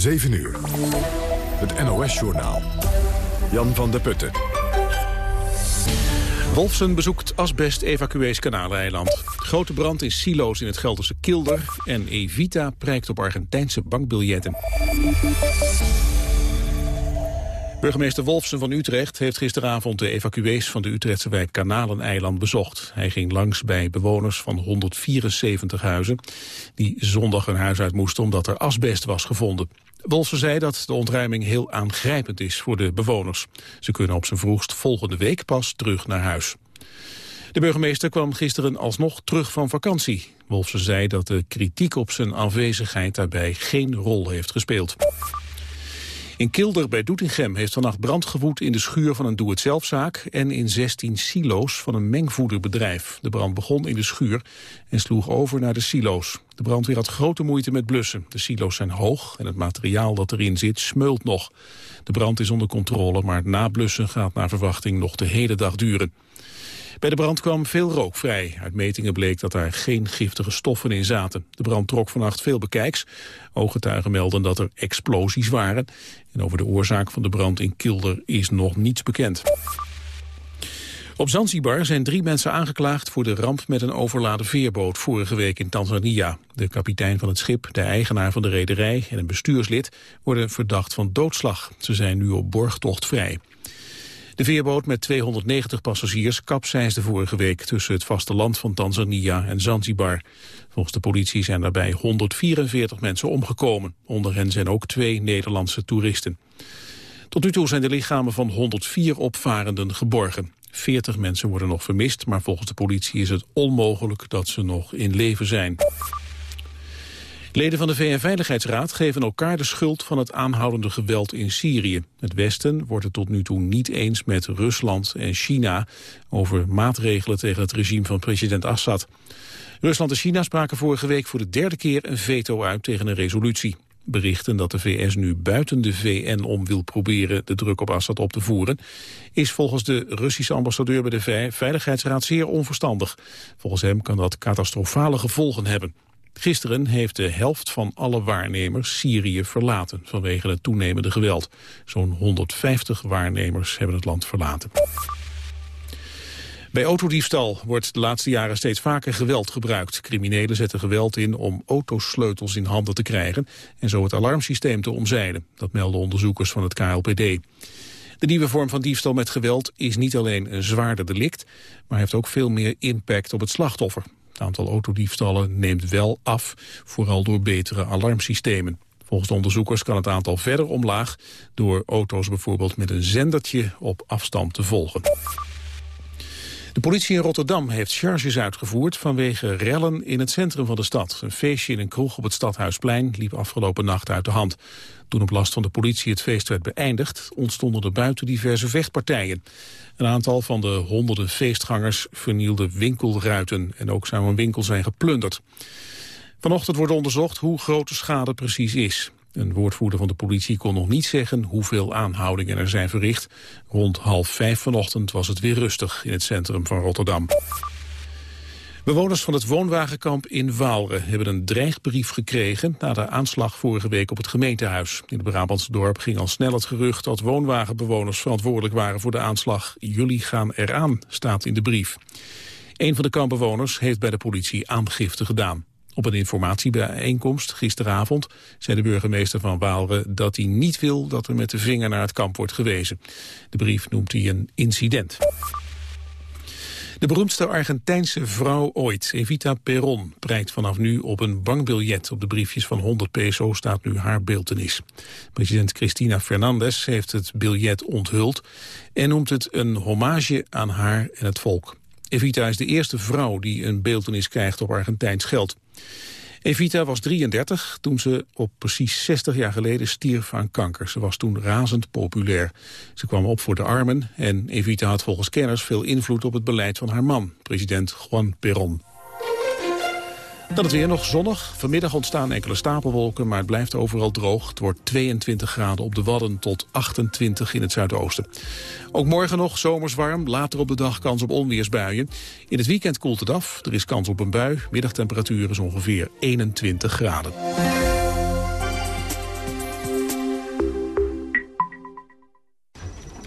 7 uur. Het NOS-journaal. Jan van der Putten. Wolfsen bezoekt asbest-evacuees Kanaleiland. Grote brand in silo's in het Gelderse Kilder. En Evita prijkt op Argentijnse bankbiljetten. Burgemeester Wolfsen van Utrecht heeft gisteravond de evacuees van de Utrechtse wijk Kanaleneiland bezocht. Hij ging langs bij bewoners van 174 huizen die zondag hun huis uit moesten omdat er asbest was gevonden. Wolfsen zei dat de ontruiming heel aangrijpend is voor de bewoners. Ze kunnen op zijn vroegst volgende week pas terug naar huis. De burgemeester kwam gisteren alsnog terug van vakantie. Wolfsen zei dat de kritiek op zijn afwezigheid daarbij geen rol heeft gespeeld. In Kilder bij Doetinchem heeft vannacht brand gewoed in de schuur van een doe-het-zelfzaak en in 16 silo's van een mengvoederbedrijf. De brand begon in de schuur en sloeg over naar de silo's. De brandweer had grote moeite met blussen. De silo's zijn hoog en het materiaal dat erin zit smeult nog. De brand is onder controle, maar nablussen gaat naar verwachting nog de hele dag duren. Bij de brand kwam veel rook vrij. Uit metingen bleek dat daar geen giftige stoffen in zaten. De brand trok vannacht veel bekijks. Ooggetuigen melden dat er explosies waren. En over de oorzaak van de brand in Kilder is nog niets bekend. Op Zanzibar zijn drie mensen aangeklaagd voor de ramp met een overladen veerboot vorige week in Tanzania. De kapitein van het schip, de eigenaar van de rederij en een bestuurslid worden verdacht van doodslag. Ze zijn nu op borgtocht vrij. De veerboot met 290 passagiers kapseisde vorige week tussen het vasteland van Tanzania en Zanzibar. Volgens de politie zijn daarbij 144 mensen omgekomen. Onder hen zijn ook twee Nederlandse toeristen. Tot nu toe zijn de lichamen van 104 opvarenden geborgen. 40 mensen worden nog vermist, maar volgens de politie is het onmogelijk dat ze nog in leven zijn. Leden van de VN-veiligheidsraad geven elkaar de schuld van het aanhoudende geweld in Syrië. Het Westen wordt het tot nu toe niet eens met Rusland en China over maatregelen tegen het regime van president Assad. Rusland en China spraken vorige week voor de derde keer een veto uit tegen een resolutie. Berichten dat de VS nu buiten de VN om wil proberen de druk op Assad op te voeren, is volgens de Russische ambassadeur bij de Veiligheidsraad zeer onverstandig. Volgens hem kan dat catastrofale gevolgen hebben. Gisteren heeft de helft van alle waarnemers Syrië verlaten vanwege het toenemende geweld. Zo'n 150 waarnemers hebben het land verlaten. Bij autodiefstal wordt de laatste jaren steeds vaker geweld gebruikt. Criminelen zetten geweld in om autosleutels in handen te krijgen... en zo het alarmsysteem te omzeilen. Dat melden onderzoekers van het KLPD. De nieuwe vorm van diefstal met geweld is niet alleen een zwaarder delict... maar heeft ook veel meer impact op het slachtoffer. Het aantal autodiefstallen neemt wel af, vooral door betere alarmsystemen. Volgens de onderzoekers kan het aantal verder omlaag... door auto's bijvoorbeeld met een zendertje op afstand te volgen. De politie in Rotterdam heeft charges uitgevoerd vanwege rellen in het centrum van de stad. Een feestje in een kroeg op het Stadhuisplein liep afgelopen nacht uit de hand. Toen op last van de politie het feest werd beëindigd, ontstonden er buiten diverse vechtpartijen. Een aantal van de honderden feestgangers vernielde winkelruiten en ook zou een winkel zijn geplunderd. Vanochtend wordt onderzocht hoe groot de schade precies is. Een woordvoerder van de politie kon nog niet zeggen hoeveel aanhoudingen er zijn verricht. Rond half vijf vanochtend was het weer rustig in het centrum van Rotterdam. Bewoners van het woonwagenkamp in Waalre hebben een dreigbrief gekregen na de aanslag vorige week op het gemeentehuis. In het Brabantse dorp ging al snel het gerucht dat woonwagenbewoners verantwoordelijk waren voor de aanslag. Jullie gaan eraan, staat in de brief. Een van de kampbewoners heeft bij de politie aangifte gedaan. Op een informatiebijeenkomst gisteravond zei de burgemeester van Waalre dat hij niet wil dat er met de vinger naar het kamp wordt gewezen. De brief noemt hij een incident. De beroemdste Argentijnse vrouw ooit, Evita Perón, prijkt vanaf nu op een bankbiljet. Op de briefjes van 100 peso staat nu haar beeltenis. President Cristina Fernandez heeft het biljet onthuld en noemt het een hommage aan haar en het volk. Evita is de eerste vrouw die een beeltenis krijgt op Argentijns geld. Evita was 33 toen ze op precies 60 jaar geleden stierf aan kanker. Ze was toen razend populair. Ze kwam op voor de armen en Evita had volgens kenners veel invloed op het beleid van haar man, president Juan Perón. Dan het weer nog zonnig. Vanmiddag ontstaan enkele stapelwolken, maar het blijft overal droog. Het wordt 22 graden op de Wadden tot 28 in het zuidoosten. Ook morgen nog zomers warm, later op de dag kans op onweersbuien. In het weekend koelt het af, er is kans op een bui. Middagtemperatuur is ongeveer 21 graden.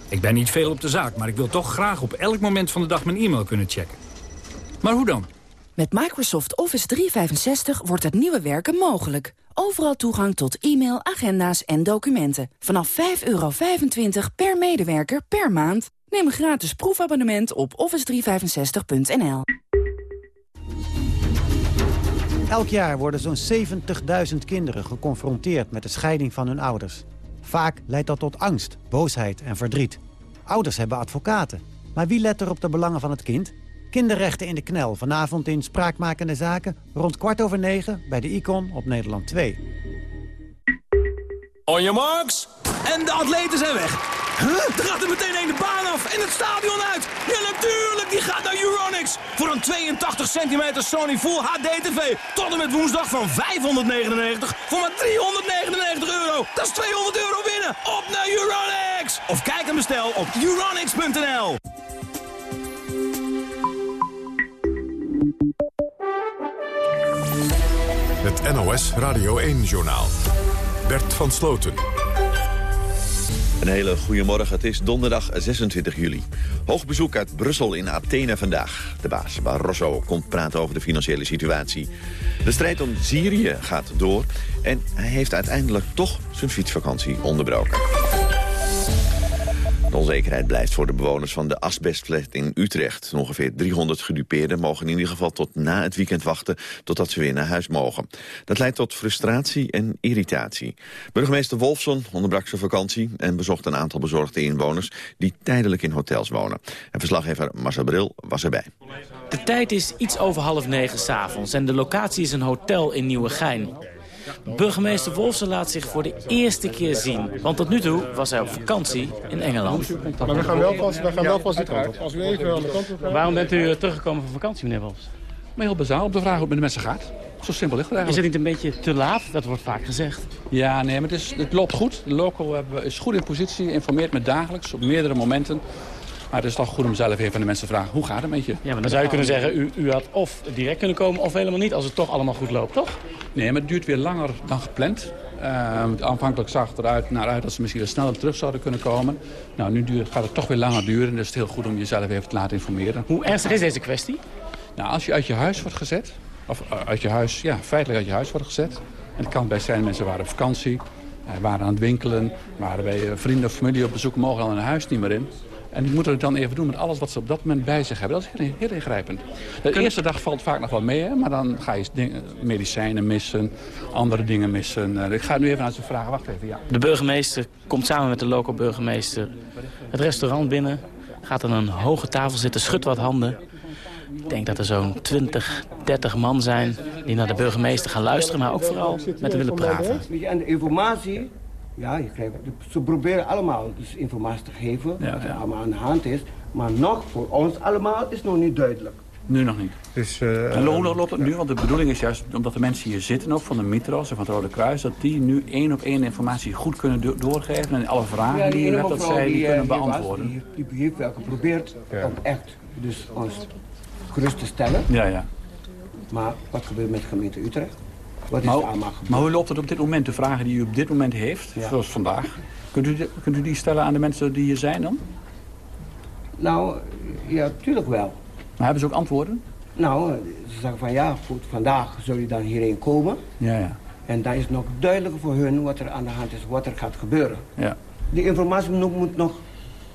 Ik ben niet veel op de zaak, maar ik wil toch graag op elk moment van de dag mijn e-mail kunnen checken. Maar hoe dan? Met Microsoft Office 365 wordt het nieuwe werken mogelijk. Overal toegang tot e-mail, agenda's en documenten. Vanaf 5,25 per medewerker per maand. Neem een gratis proefabonnement op office365.nl. Elk jaar worden zo'n 70.000 kinderen geconfronteerd met de scheiding van hun ouders. Vaak leidt dat tot angst, boosheid en verdriet. Ouders hebben advocaten. Maar wie let er op de belangen van het kind? Kinderrechten in de knel. Vanavond in Spraakmakende Zaken. Rond kwart over negen bij de Icon op Nederland 2. On your marks. En de atleten zijn weg. Huh? Er gaat er meteen een de baan af en het stadion uit. Ja, natuurlijk, die gaat naar Euronics. Voor een 82 centimeter Sony Full HD TV. Tot en met woensdag van 599 voor maar 399 euro. Dat is 200 euro winnen. Op naar Euronics. Of kijk en bestel op euronics.nl. Het NOS Radio 1-journaal. Bert van Sloten. Een hele goede morgen. Het is donderdag 26 juli. Hoog bezoek uit Brussel in Athene vandaag. De baas Barroso komt praten over de financiële situatie. De strijd om Syrië gaat door. En hij heeft uiteindelijk toch zijn fietsvakantie onderbroken. De onzekerheid blijft voor de bewoners van de asbestflat in Utrecht. Ongeveer 300 gedupeerden mogen in ieder geval tot na het weekend wachten... totdat ze weer naar huis mogen. Dat leidt tot frustratie en irritatie. Burgemeester Wolfson onderbrak zijn vakantie... en bezocht een aantal bezorgde inwoners die tijdelijk in hotels wonen. En verslaggever Marcel Bril was erbij. De tijd is iets over half negen s'avonds en de locatie is een hotel in Nieuwegein. Burgemeester Wolfsen laat zich voor de eerste keer zien. Want tot nu toe was hij op vakantie in Engeland. Maar we gaan wel vast, we gaan wel vast die kant op. Als we even aan de kant op gaan... Waarom bent u teruggekomen van vakantie, meneer Wolfs? Maar heel bazaal op de vraag hoe het met de mensen gaat. Zo simpel ligt het Is eigenlijk. het niet een beetje te laat? Dat wordt vaak gezegd. Ja, nee, maar het, is, het loopt goed. De local hebben- is goed in positie, informeert me dagelijks op meerdere momenten. Maar het is toch goed om zelf even aan de mensen te vragen, hoe gaat het met je? Ja, maar dan zou je kunnen zeggen, u, u had of direct kunnen komen of helemaal niet... als het toch allemaal goed loopt, toch? Nee, maar het duurt weer langer dan gepland. Eh, aanvankelijk zag het eruit naar uit dat ze misschien wel sneller terug zouden kunnen komen. Nou, nu duurt, gaat het toch weer langer duren. Dus het is heel goed om jezelf even te laten informeren. Hoe ernstig is deze kwestie? Nou, als je uit je huis wordt gezet, of uh, uit je huis, ja, feitelijk uit je huis wordt gezet. En het kan best zijn, mensen waren op vakantie, eh, waren aan het winkelen, waren bij eh, vrienden of familie op bezoek, mogen al hun huis niet meer in. En die moeten het dan even doen met alles wat ze op dat moment bij zich hebben. Dat is heel, heel ingrijpend. De eerste dag valt vaak nog wel mee, hè, maar dan ga je medicijnen missen, andere dingen missen. Eh, ik ga nu even aan ze vragen, wacht even, ja. De burgemeester komt samen met de local burgemeester het restaurant binnen. Gaat aan een hoge tafel zitten, schudt wat handen. Ik denk dat er zo'n 20, 30 man zijn die naar de burgemeester gaan luisteren... maar ook vooral met hem willen praten. En de informatie, ja, je krijgt, ze proberen allemaal dus informatie te geven, Ja, wat er ja. allemaal aan de hand is. Maar nog, voor ons allemaal, is nog niet duidelijk. Nu nog niet. Dus, eh, En hoe loopt het nu? Want de bedoeling is juist, omdat de mensen hier zitten ook van de Mitros en van het Rode Kruis, dat die nu één op één informatie goed kunnen do- doorgeven en alle vragen die je hebt, dat zij die eh, kunnen hier was, beantwoorden. Die, die heeft wel geprobeerd Ja. om echt dus ons gerust te stellen. Ja, ja. Maar wat gebeurt met de gemeente Utrecht? Wat is Maar, allemaal gebeurd? maar hoe loopt het op dit moment? De vragen die u op dit moment heeft, Ja. zoals vandaag, kunt u, die- kunt u die stellen aan de mensen die hier zijn dan? Nou, ja, tuurlijk wel. Maar hebben ze ook antwoorden? Nou, ze zeggen van ja, goed, vandaag zul je dan hierheen komen. Ja, ja. En dan is nog duidelijker voor hun wat er aan de hand is, wat er gaat gebeuren. ja. Die informatie moet nog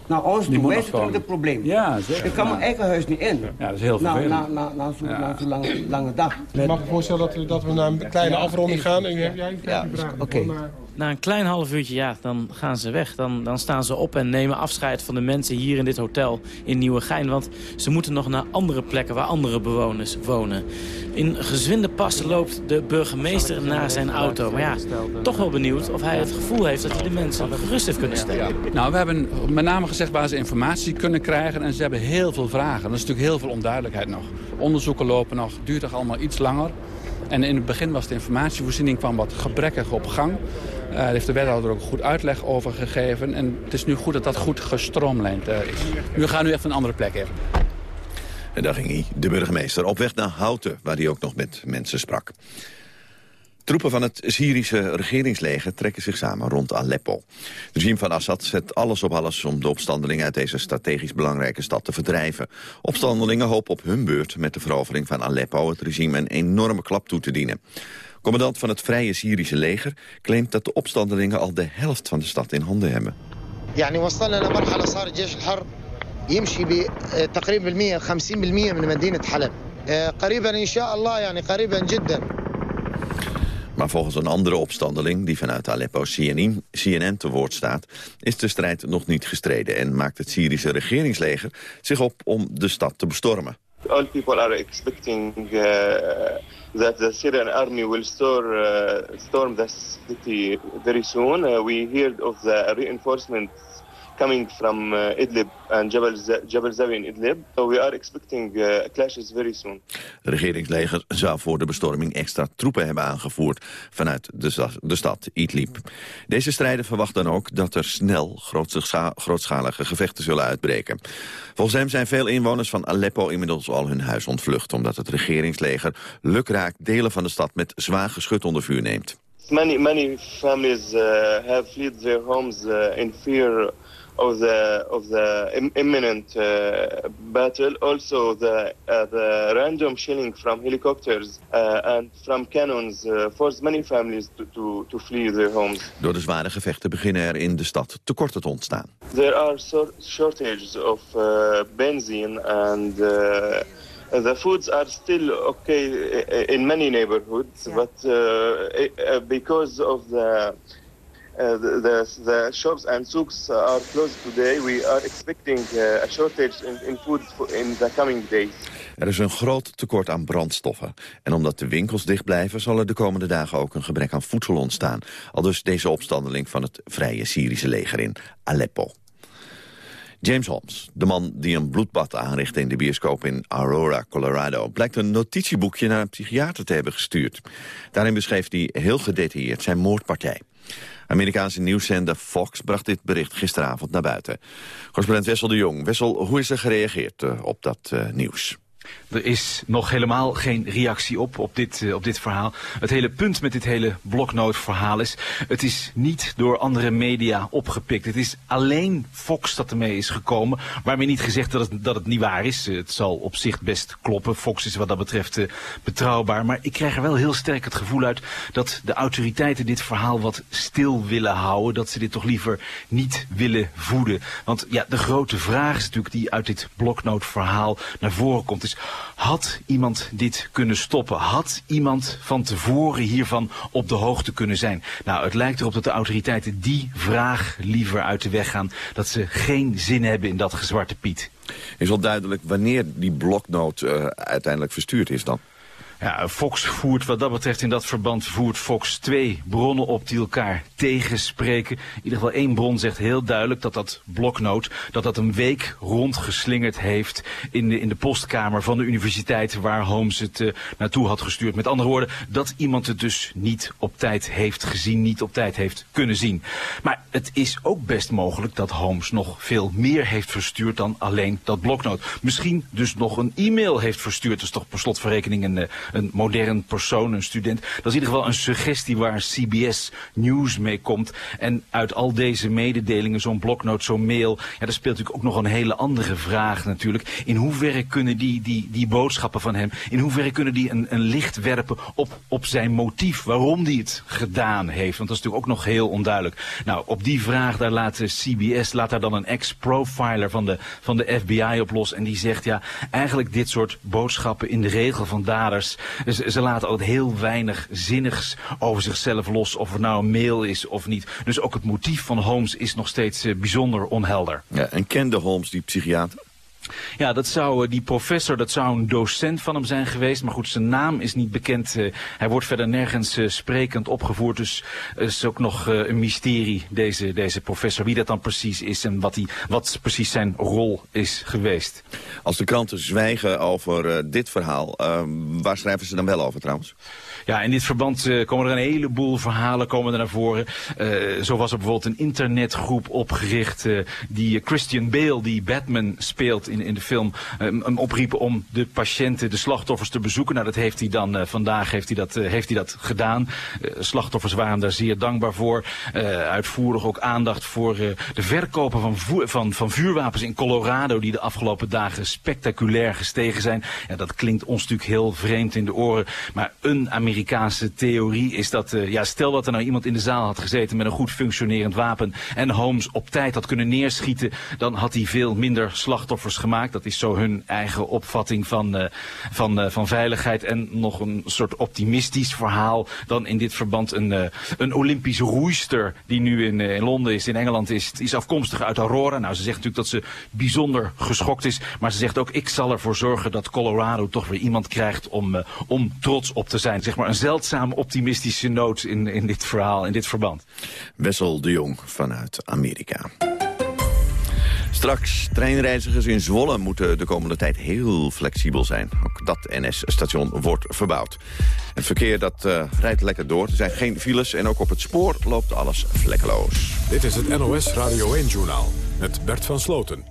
naar ons Die toe. Wij zitten het probleem. Ja, zeker. Ik kan Ja. mijn eigen huis niet in. Ja, dat is heel Na, vervelend. na, na, na zo'n Ja. zo'n lange, lange dag. ik mag me voorstellen dat we, dat we naar een kleine afronding gaan. En u hebt, jij Ja, oké. Maar- Na een klein half uurtje, ja, dan gaan ze weg. Dan, dan staan ze op en nemen afscheid van de mensen hier in dit hotel in Nieuwegein. Want ze moeten nog naar andere plekken waar andere bewoners wonen. In gezwinde pas loopt de burgemeester naar zijn auto. Maar ja, toch wel benieuwd of hij het gevoel heeft dat hij de mensen gerust heeft kunnen stellen. Nou, we hebben met name gezegd waar ze informatie kunnen krijgen en ze hebben heel veel vragen. Er is natuurlijk heel veel onduidelijkheid nog. Onderzoeken lopen nog, het duurt toch allemaal iets langer. En in het begin was de informatievoorziening kwam wat gebrekkig op gang. Eh, Daar heeft de wethouder ook goed uitleg over gegeven. En het is nu goed dat dat goed gestroomlijnd eh, is. Nu gaan we even een andere plek even. En daar ging hij, de burgemeester, op weg naar Houten... waar hij ook nog met mensen sprak. Troepen van het Syrische regeringsleger trekken zich samen rond Aleppo. Het regime van Assad zet alles op alles om de opstandelingen uit deze strategisch belangrijke stad te verdrijven. Opstandelingen hopen op hun beurt met de verovering van Aleppo het regime een enorme klap toe te dienen. Commandant van het Vrije Syrische leger claimt dat de opstandelingen al de helft van de stad in handen hebben. يعني وصلنا لمرحلة صار الجيش الحر يمشي بتقريبا 50% من مدينة حلب قريبا إن شاء الله يعني قريبا جدا Maar volgens een andere opstandeling, die vanuit Aleppo CNN, CNN te woord staat... is de strijd nog niet gestreden en maakt het Syrische regeringsleger zich op om de stad te bestormen. All people are expecting uh, that the Syrian army will store, uh, storm the city very soon. Uh, we heard of the reinforcements coming from uh, Idlib and Jabal, Jabal Zawi in Idlib. So we are expecting uh, clashes very soon. Het regeringsleger zou voor de bestorming extra troepen hebben aangevoerd vanuit de, de stad Idlib. Deze strijden verwachten dan ook dat er snel grootschalige gevechten zullen uitbreken. Volgens hem zijn veel inwoners van Aleppo inmiddels al hun huis ontvlucht... omdat het regeringsleger lukraak delen van de stad met zwaar geschut onder vuur neemt. Many, many families uh, have fled their homes uh, in fear of the of the imminent uh, battle. Also, the uh, the random shelling from helicopters uh, and from cannons uh, forced many families to, to, to flee their homes. Door de zware gevechten beginnen er in de stad tekorten te ontstaan. There are so shortages of uh, benzine and. Uh, the foods are still okay in many neighborhoods, yeah. but uh, because of the uh, the, shops and souks are closed today. We are expecting uh, a shortage in, in food in the coming days. Er is een groot tekort aan brandstoffen. En omdat de winkels dicht blijven... zal er de komende dagen ook een gebrek aan voedsel ontstaan. Al dus deze opstandeling van het Vrije Syrische leger in Aleppo. James Holmes, de man die een bloedbad aanrichtte in de bioscoop in Aurora, Colorado... blijkt een notitieboekje naar een psychiater te hebben gestuurd. Daarin beschreef hij heel gedetailleerd zijn moordpartij. Amerikaanse nieuwszender Fox bracht dit bericht gisteravond naar buiten. Correspondent Wessel de Jong. Wessel, hoe is er gereageerd uh, op dat uh, nieuws? Er is nog helemaal geen reactie op, op dit, uh, op dit verhaal. Het hele punt met dit hele bloknootverhaal is... het is niet door andere media opgepikt. Het is alleen Fox dat ermee is gekomen. Waarmee niet gezegd dat het, dat het niet waar is. Het zal op zich best kloppen. Fox is wat dat betreft uh, betrouwbaar. Maar ik krijg er wel heel sterk het gevoel uit... dat de autoriteiten dit verhaal wat stil willen houden. Dat ze dit toch liever niet willen voeden. Want ja, de grote vraag is natuurlijk die uit dit bloknootverhaal naar voren komt... is had iemand dit kunnen stoppen? Had iemand van tevoren hiervan op de hoogte kunnen zijn? Nou, het lijkt erop dat de autoriteiten die vraag liever uit de weg gaan. Dat ze geen zin hebben in dat gezwarte Piet. Is wel duidelijk wanneer die bloknoot uh, uiteindelijk verstuurd is dan? Ja, Fox voert wat dat betreft in dat verband voert Fox twee bronnen op die elkaar tegenspreken. In ieder geval één bron zegt heel duidelijk dat dat bloknoot, dat dat een week rondgeslingerd heeft in de, in de postkamer van de universiteit waar Holmes het uh, naartoe had gestuurd. Met andere woorden, dat iemand het dus niet op tijd heeft gezien, niet op tijd heeft kunnen zien. Maar het is ook best mogelijk dat Holmes nog veel meer heeft verstuurd dan alleen dat bloknoot. Misschien dus nog een e-mail heeft verstuurd. Dat is toch per slot van rekening een, een modern persoon, een student. Dat is in ieder geval een suggestie waar CBS News mee komt. En uit al deze mededelingen, zo'n bloknoot, zo'n mail... ja, daar speelt natuurlijk ook nog een hele andere vraag natuurlijk. In hoeverre kunnen die, die, die boodschappen van hem... in hoeverre kunnen die een, een licht werpen op, op zijn motief... waarom die het gedaan heeft? Want dat is natuurlijk ook nog heel onduidelijk. Nou, op die vraag, daar laat de CBS... laat daar dan een ex-profiler van de, van de FBI op los... en die zegt, ja, eigenlijk dit soort boodschappen in de regel van daders... Ze, ze laten ook heel weinig zinnigs over zichzelf los, of het nou een mail is of niet. Dus ook het motief van Holmes is nog steeds uh, bijzonder onhelder. Ja, en kende Holmes die psychiater? Ja, dat zou, uh, die professor, dat zou een docent van hem zijn geweest. Maar goed, zijn naam is niet bekend. Uh, hij wordt verder nergens uh, sprekend opgevoerd. Dus is ook nog een mysterie, deze, deze professor. Wie dat dan precies is en wat, die, wat precies zijn rol is geweest. Als de kranten zwijgen over dit verhaal, waar schrijven ze dan wel over trouwens? Ja, in dit verband uh, komen er een heleboel verhalen komen er naar voren. Uh, zo was er bijvoorbeeld een internetgroep opgericht uh, die Christian Bale, die Batman speelt in, in de film, hem opriepen om de patiënten, de slachtoffers te bezoeken. Nou, dat heeft hij dan vandaag heeft hij dat, heeft hij dat gedaan. slachtoffers waren daar zeer dankbaar voor. uitvoerig ook aandacht voor de verkopen van, van, van vuurwapens in Colorado die de afgelopen dagen spectaculair gestegen zijn. Ja, dat klinkt ons natuurlijk heel vreemd in de oren. Maar een Amerikaanse theorie is dat, uh, ja, stel dat er nou iemand in de zaal had gezeten met een goed functionerend wapen en Holmes op tijd had kunnen neerschieten, dan had hij veel minder slachtoffers gemaakt. Dat is zo hun eigen opvatting van, uh, van, uh, van veiligheid. En nog een soort optimistisch verhaal dan in dit verband een, een Olympische roeister die nu in, in Londen is, in Engeland is, is afkomstig uit Aurora. Nou, ze zegt natuurlijk dat ze bijzonder geschokt is, maar ze zegt ook, ik zal ervoor zorgen dat Colorado toch weer iemand krijgt om, om trots op te zijn. Zeg maar een zeldzaam optimistische noot in, in dit verhaal, in dit verband. Wessel de Jong vanuit Amerika. Straks, treinreizigers in Zwolle moeten de komende tijd heel flexibel zijn. Ook dat NS-station wordt verbouwd. Het verkeer dat uh, rijdt lekker door. Er zijn geen files en ook op het spoor loopt alles vlekkeloos. Dit is het NOS Radio 1-journaal met Bert van Sloten.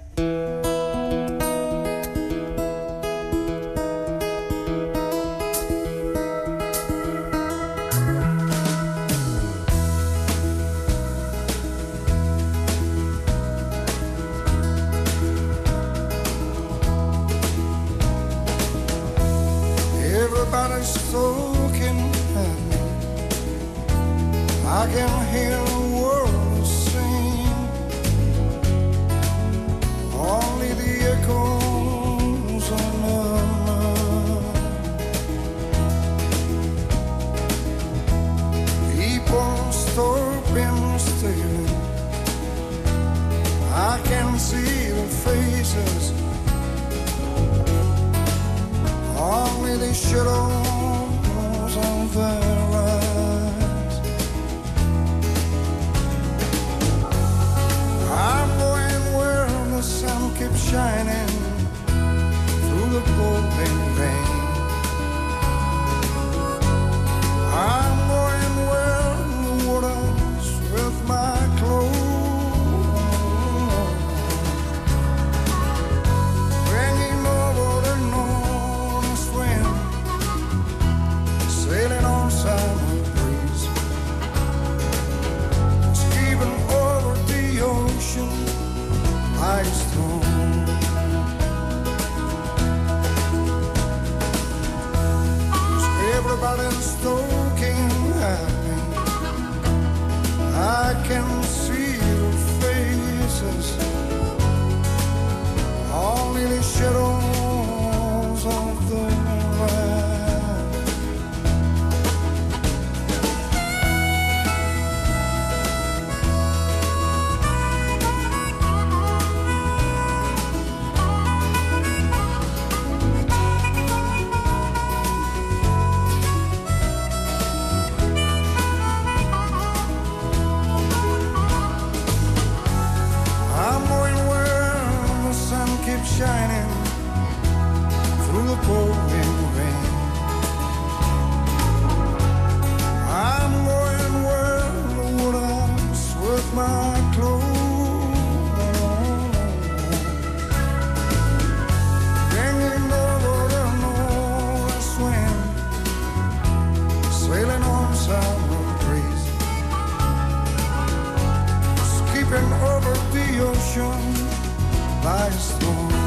Er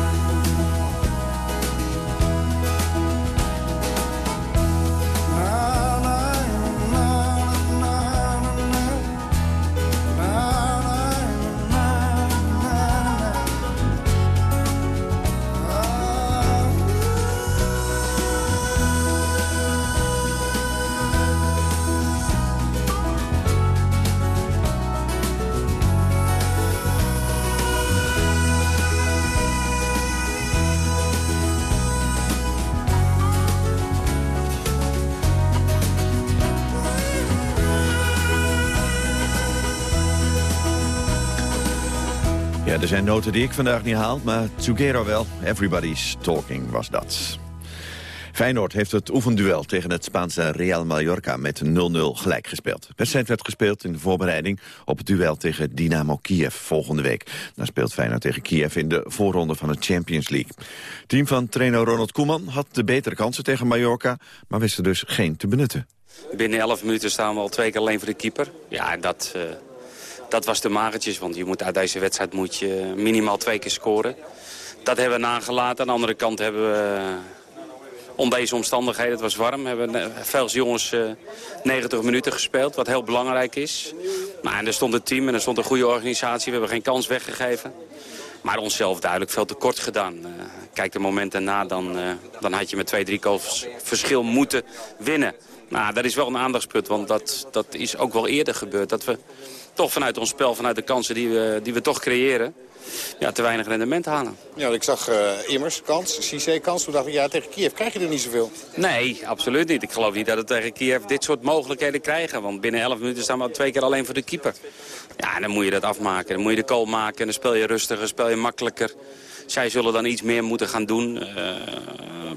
zijn noten die ik vandaag niet haal, maar Tsugero wel. Everybody's Talking was dat. Feyenoord heeft het oefenduel tegen het Spaanse Real Mallorca met 0-0 gelijk gespeeld. Wedstrijd werd gespeeld in de voorbereiding op het duel tegen Dynamo Kiev volgende week. Dan speelt Feyenoord tegen Kiev in de voorronde van de Champions League. Team van trainer Ronald Koeman had de betere kansen tegen Mallorca, maar wist er dus geen te benutten. Binnen 11 minuten staan we al twee keer alleen voor de keeper. Ja, dat, uh, dat was de magertjes, want je moet uit deze wedstrijd moet je minimaal twee keer scoren. Dat hebben we nagelaten. Aan de andere kant hebben we om deze omstandigheden, het was warm, hebben veel jongens uh, 90 minuten gespeeld. Wat heel belangrijk is. Maar en er stond een team en er stond een goede organisatie. We hebben geen kans weggegeven. Maar onszelf duidelijk veel te kort gedaan. Kijk de momenten na, dan, dan had je met twee, drie goals verschil moeten winnen. Nou, dat is wel een aandachtspunt, want dat, dat is ook wel eerder gebeurd. Dat we toch vanuit ons spel, vanuit de kansen die we, die we toch creëren ja, te weinig rendement halen. Ja, ik zag uh, Immers kans, Cissé kans. Toen dacht ik, ja, tegen Kiev krijg je er niet zoveel. Nee, absoluut niet. Ik geloof niet dat we tegen Kiev dit soort mogelijkheden krijgen. Want binnen 11 minuten staan we twee keer alleen voor de keeper. Ja, dan moet je dat afmaken. Dan moet je de kool maken en dan speel je rustiger, speel je makkelijker. Zij zullen dan iets meer moeten gaan doen. Uh,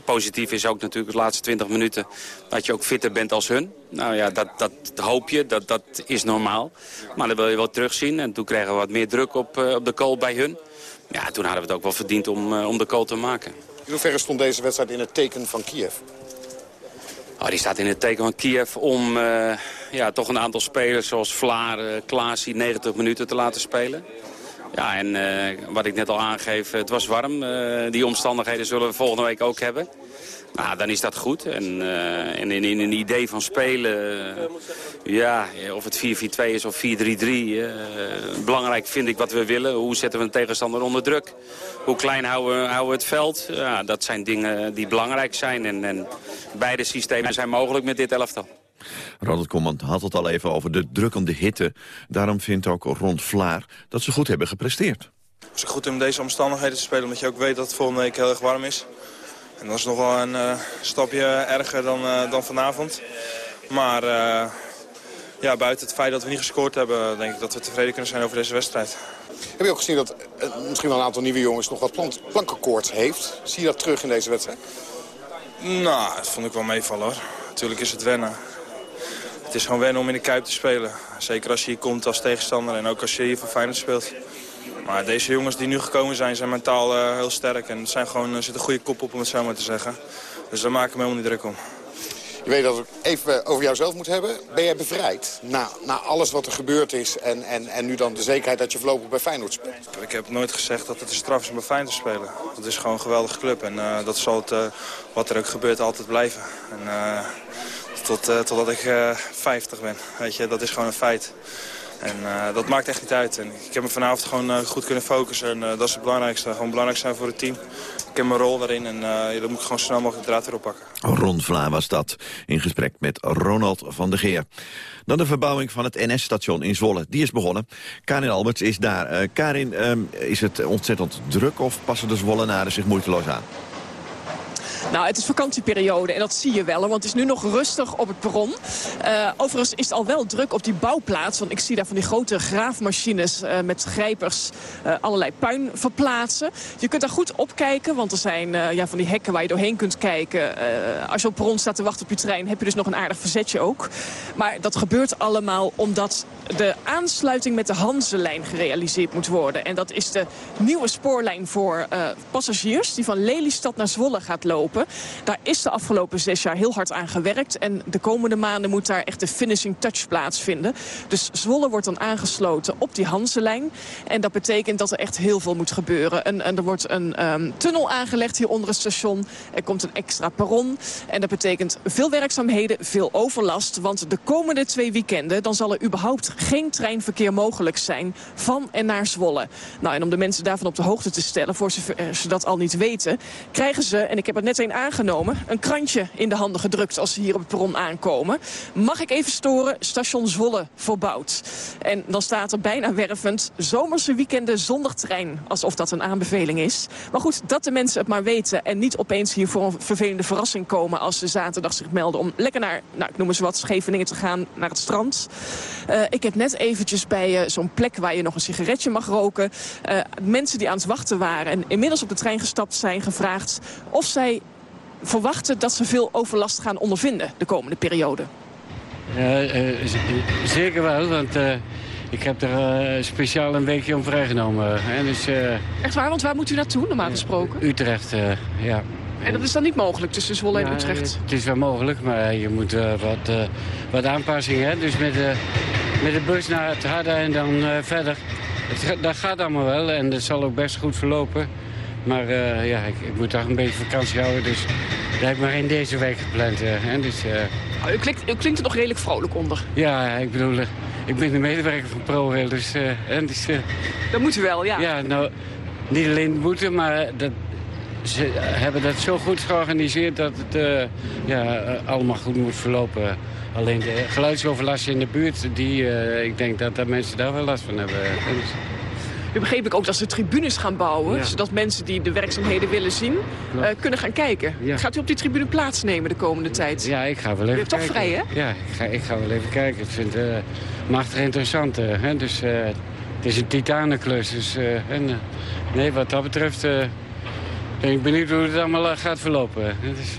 positief is ook natuurlijk de laatste 20 minuten dat je ook fitter bent als hun. Nou ja, dat, dat hoop je, dat, dat is normaal. Maar dan wil je wel terugzien en toen kregen we wat meer druk op, uh, op de kool bij hun. Ja, toen hadden we het ook wel verdiend om, uh, om de kool te maken. In hoeverre stond deze wedstrijd in het teken van Kiev? Oh, die staat in het teken van Kiev om uh, ja, toch een aantal spelers zoals Vlaar, uh, Klaas, 90 minuten te laten spelen. Ja, en uh, wat ik net al aangeef, het was warm. Uh, die omstandigheden zullen we volgende week ook hebben. Nou, dan is dat goed. En, en in, in, een idee van spelen, ja, of het 4-4-2 is of 4-3-3. belangrijk vind ik wat we willen. Hoe zetten we een tegenstander onder druk? Hoe klein houden we, houden we het veld? Ja, dat zijn dingen die belangrijk zijn. En, en beide systemen zijn mogelijk met dit elftal. Ronald Koeman had het al even over de drukkende hitte. Daarom vindt ook Rond Vlaar dat ze goed hebben gepresteerd. Het is goed om deze omstandigheden te spelen, omdat je ook weet dat het volgende week heel erg warm is. En dat is nog wel een uh, stapje erger dan, uh, dan vanavond. Maar uh, ja, buiten het feit dat we niet gescoord hebben, denk ik dat we tevreden kunnen zijn over deze wedstrijd. Heb je ook gezien dat misschien wel een aantal nieuwe jongens nog wat plank plankenkoorts heeft? Zie je dat terug in deze wedstrijd? Nou, dat vond ik wel meevallen hoor. Natuurlijk is het wennen. Het is gewoon wennen om in de Kuip te spelen. Zeker als je hier komt als tegenstander en ook als je hier voor Feyenoord speelt. Maar deze jongens die nu gekomen zijn, zijn mentaal uh, heel sterk. En zijn gewoon, er zit een goede kop op om het zo maar te zeggen. Dus daar maak ik me helemaal niet druk om. Je weet dat ik even over jouzelf moet hebben. Ben jij bevrijd na, na alles wat er gebeurd is en, en, en nu dan de zekerheid dat je voorlopig bij Feyenoord speelt? Ik heb nooit gezegd dat het een straf is om bij Feyenoord te spelen. Het is gewoon een geweldige club en uh, dat zal het, uh, wat er ook gebeurt altijd blijven. En, tot, uh, totdat ik uh, 50 ben. Weet je, dat is gewoon een feit. En uh, dat maakt echt niet uit. En ik heb me vanavond gewoon goed kunnen focussen. En dat is het belangrijkste. Gewoon belangrijk zijn voor het team. Ik heb mijn rol daarin en uh, dat moet ik gewoon snel mogelijk de draad erop pakken. Ron Vla was dat, in gesprek met Ronald van der Geer. Dan de verbouwing van het NS-station in Zwolle. Die is begonnen. Karin Alberts is daar. Karin, um, is het ontzettend druk of passen de Zwollenaren zich moeiteloos aan? Nou, het is vakantieperiode en dat zie je wel, want het is nu nog rustig op het perron. Uh, overigens is het al wel druk op die bouwplaats, want ik zie daar van die grote graafmachines uh, met grijpers uh, allerlei puin verplaatsen. Je kunt daar goed opkijken, want er zijn ja, van die hekken waar je doorheen kunt kijken. als je op perron staat te wachten op je trein, heb je dus nog een aardig verzetje ook. Maar dat gebeurt allemaal omdat de aansluiting met de Hanselijn gerealiseerd moet worden. En dat is de nieuwe spoorlijn voor passagiers die van Lelystad naar Zwolle gaat lopen. Daar is de afgelopen zes jaar heel hard aan gewerkt. En de komende maanden moet daar echt de finishing touch plaatsvinden. Dus Zwolle wordt dan aangesloten op die Hanselijn. En dat betekent dat er echt heel veel moet gebeuren. En, en er wordt een um, tunnel aangelegd hier onder het station. Er komt een extra perron. En dat betekent veel werkzaamheden, veel overlast. Want de komende twee weekenden dan zal er überhaupt geen treinverkeer mogelijk zijn van en naar Zwolle. Nou, en om de mensen daarvan op de hoogte te stellen, voor ze dat al niet weten, krijgen ze, en ik heb het net aangenomen. Een krantje in de handen gedrukt als ze hier op het perron aankomen. Mag ik even storen? Station Zwolle verbouwd. En dan staat er bijna wervend zomerse weekenden zonder trein. Alsof dat een aanbeveling is. Maar goed, dat de mensen het maar weten. En niet opeens hier voor een vervelende verrassing komen als ze zaterdag zich melden. Om lekker naar, nou ik noem eens wat, Scheveningen te gaan naar het strand. Uh, ik heb net eventjes bij uh, zo'n plek waar je nog een sigaretje mag roken. Uh, mensen die aan het wachten waren en inmiddels op de trein gestapt zijn gevraagd of zij verwachten dat ze veel overlast gaan ondervinden de komende periode. Ja, uh, zeker wel, want uh, ik heb er uh, speciaal een weekje om vrijgenomen. Hè, dus, Echt waar? Want waar moet u naartoe, normaal gesproken? Utrecht, ja. En dat is dan niet mogelijk tussen Zwolle en Utrecht? Het is wel mogelijk, maar je moet wat, wat aanpassingen. Hè? Dus met, met de bus naar het Harde en dan verder. Het, dat gaat allemaal wel en dat zal ook best goed verlopen. Maar uh, ja, ik, ik, moet toch een beetje vakantie houden, dus daar heb ik maar in deze week gepland. Uh, hè, dus, uh... u, klinkt, u klinkt er nog redelijk vrolijk onder. Ja, ik bedoel, ik ben de medewerker van ProRail, dus... en dus dat moet u wel, ja. Ja, nou, niet alleen moeten, maar dat, ze hebben dat zo goed georganiseerd dat het ja, allemaal goed moet verlopen. Alleen de geluidsoverlast in de buurt, die, ik denk dat, dat mensen daar wel last van hebben. Dus, nu begreep ik ook dat ze tribunes gaan bouwen... zodat mensen die de werkzaamheden willen zien, uh, kunnen gaan kijken. Gaat u op die tribune plaatsnemen de komende tijd? Ja, ik ga wel even U kijken. toch vrij, hè? Ja, ik ga, ik ga wel even kijken. Ik vind het uh, machtig interessant. Uh, hè? Dus, het is een titanenklus. Dus, en, nee, wat dat betreft ben ik benieuwd hoe het allemaal gaat verlopen. Dus,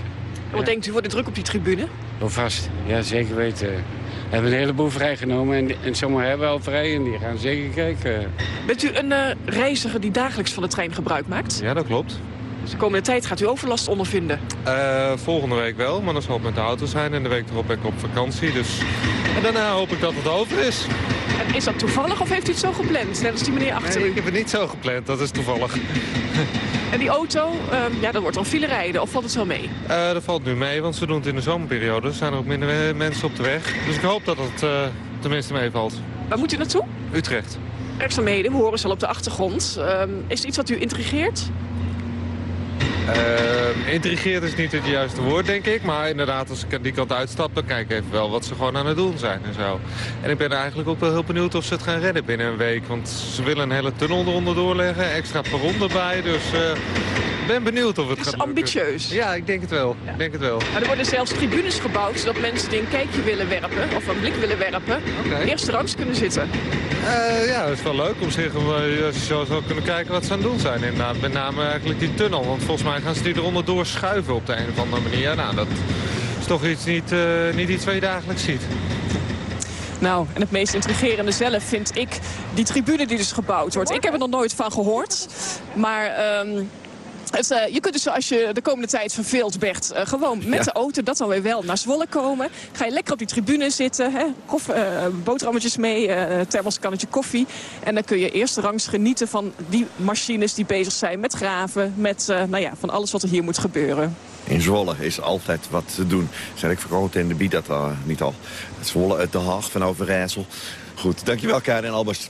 Wat denkt u, wordt het druk op die tribune? Oh, vast. Ja, zeker weten. We hebben een heleboel vrijgenomen en, en sommigen hebben al vrij en die gaan zeker kijken. Bent u een uh, reiziger die dagelijks van de trein gebruik maakt? Ja, dat klopt. Dus de komende tijd gaat u overlast ondervinden? Uh, volgende week wel, maar dan zal het met de auto zijn. En de week erop ben ik op vakantie. Dus... En daarna hoop ik dat het over is. En is dat toevallig of heeft u het zo gepland? Net als die meneer achter nee, u? ik heb het niet zo gepland. Dat is toevallig. En die auto, um, ja, dat wordt dan file rijden. Of valt het wel mee? Uh, dat valt nu mee, want ze doen het in de zomerperiode. Er zijn er ook minder mensen op de weg. Dus ik hoop dat het uh, tenminste meevalt. Waar moet u naartoe? Utrecht. Werkzaamheden, we horen ze al op de achtergrond. Um, is er iets wat u intrigeert? Uh, intrigeert is niet het juiste woord, denk ik. Maar inderdaad, als ik die kant uitstap, dan kijk ik even wel wat ze gewoon aan het doen zijn en zo. En ik ben eigenlijk ook wel heel benieuwd of ze het gaan redden binnen een week. Want ze willen een hele tunnel eronder doorleggen, extra perron erbij. Dus ik ben benieuwd of het, het gaat is ambitieus. Ja, ik denk het wel. Ja. Ik denk het wel. Maar er worden zelfs tribunes gebouwd, zodat mensen die een kijkje willen werpen, of een blik willen werpen, okay. eerst rangs kunnen zitten. Uh, ja, het is wel leuk om zich uh, als je zo zou kunnen kijken wat ze aan het doen zijn. Inderdaad, met name eigenlijk die tunnel. Want volgens mij gaan ze die eronder doorschuiven op de een of andere manier. Nou, dat is toch iets niet, uh, niet iets wat je dagelijks ziet. Nou, en het meest intrigerende zelf vind ik die tribune die dus gebouwd wordt. Ik heb er nog nooit van gehoord. Maar... Um, het, uh, je kunt dus als je de komende tijd verveeld bent, uh, gewoon met ja. de auto, dat dan weer wel, naar Zwolle komen. Ga je lekker op die tribune zitten, hè, koff, uh, boterhammetjes mee, thermoskannetje koffie. En dan kun je eerst rangs genieten van die machines die bezig zijn met graven, met nou ja, van alles wat er hier moet gebeuren. In Zwolle is altijd wat te doen. Zeg ik verkocht in de bied dat niet al. Zwolle uit de Haag van Overijssel. Goed, dankjewel Karin Albers.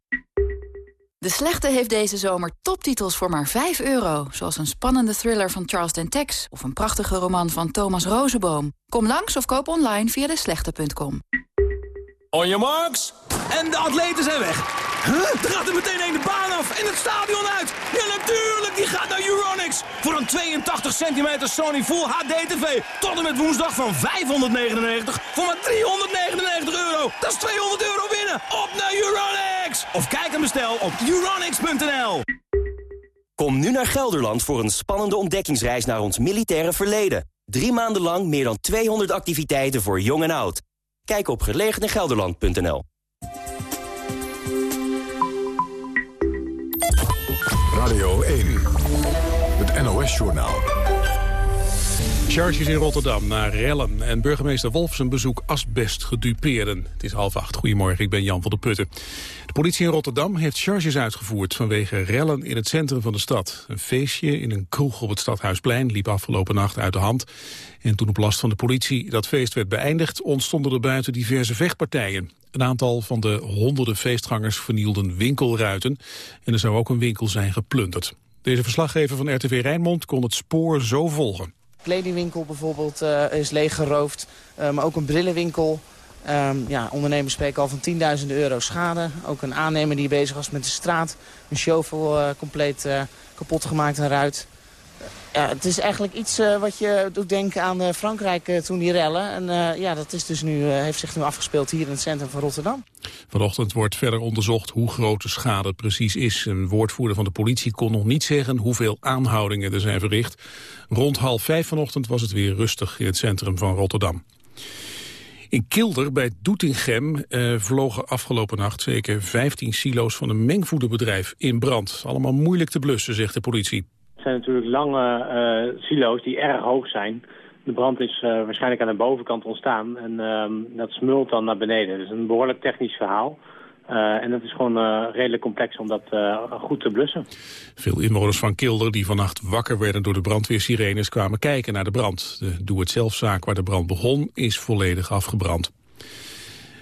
De Slechte heeft deze zomer toptitels voor maar 5 euro. Zoals een spannende thriller van Charles Dentex... of een prachtige roman van Thomas Rozenboom. Kom langs of koop online via deslechte.com. On your marks. En de atleten zijn weg. Huh? Er gaat er meteen een de baan af en het stadion uit. Ja, natuurlijk, die gaat naar Euronics. Voor een 82 centimeter Sony Full HD TV. Tot en met woensdag van 599 voor maar 399 euro. Dat is 200 euro winnen. Op naar Euronics. Of kijk en bestel op euronics.nl. Kom nu naar Gelderland voor een spannende ontdekkingsreis naar ons militaire verleden. Drie maanden lang meer dan 200 activiteiten voor jong en oud. Kijk op gelegenegelderland.nl. NOS-journaal. Charges in Rotterdam naar rellen en burgemeester Wolfsen bezoek asbest gedupeerden. Het is half acht. Goedemorgen, ik ben Jan van der Putten. De politie in Rotterdam heeft charges uitgevoerd vanwege rellen in het centrum van de stad. Een feestje in een kroeg op het Stadhuisplein liep afgelopen nacht uit de hand. En toen op last van de politie dat feest werd beëindigd, ontstonden er buiten diverse vechtpartijen. Een aantal van de honderden feestgangers vernielden winkelruiten en er zou ook een winkel zijn geplunderd. Deze verslaggever van RTV Rijnmond kon het spoor zo volgen. kledingwinkel bijvoorbeeld uh, is leeggeroofd, uh, maar ook een brillenwinkel. Ehm, ja, ondernemers spreken al van 10.000 euro schade. Ook een aannemer die bezig was met de straat. Een shovel uh, compleet uh, kapot gemaakt en ruit. Ja, het is eigenlijk iets uh, wat je doet denken aan Frankrijk toen die rellen. En ja, dat is dus nu, heeft zich nu afgespeeld hier in het centrum van Rotterdam. Vanochtend wordt verder onderzocht hoe groot de schade precies is. Een woordvoerder van de politie kon nog niet zeggen hoeveel aanhoudingen er zijn verricht. Rond half vijf vanochtend was het weer rustig in het centrum van Rotterdam. In Kilder bij Doetinchem uh, vlogen afgelopen nacht zeker 15 silo's van een mengvoederbedrijf in brand. Allemaal moeilijk te blussen, zegt de politie. Zijn natuurlijk lange uh, silo's die erg hoog zijn. De brand is uh, waarschijnlijk aan de bovenkant ontstaan en ehm, dat smult dan naar beneden. Dus een behoorlijk technisch verhaal. Uh, en het is gewoon redelijk complex om dat goed te blussen. Veel inwoners van Kilder die vannacht wakker werden door de brandweersirenes kwamen kijken naar de brand. De doe-het-zelfzaak waar de brand begon is volledig afgebrand.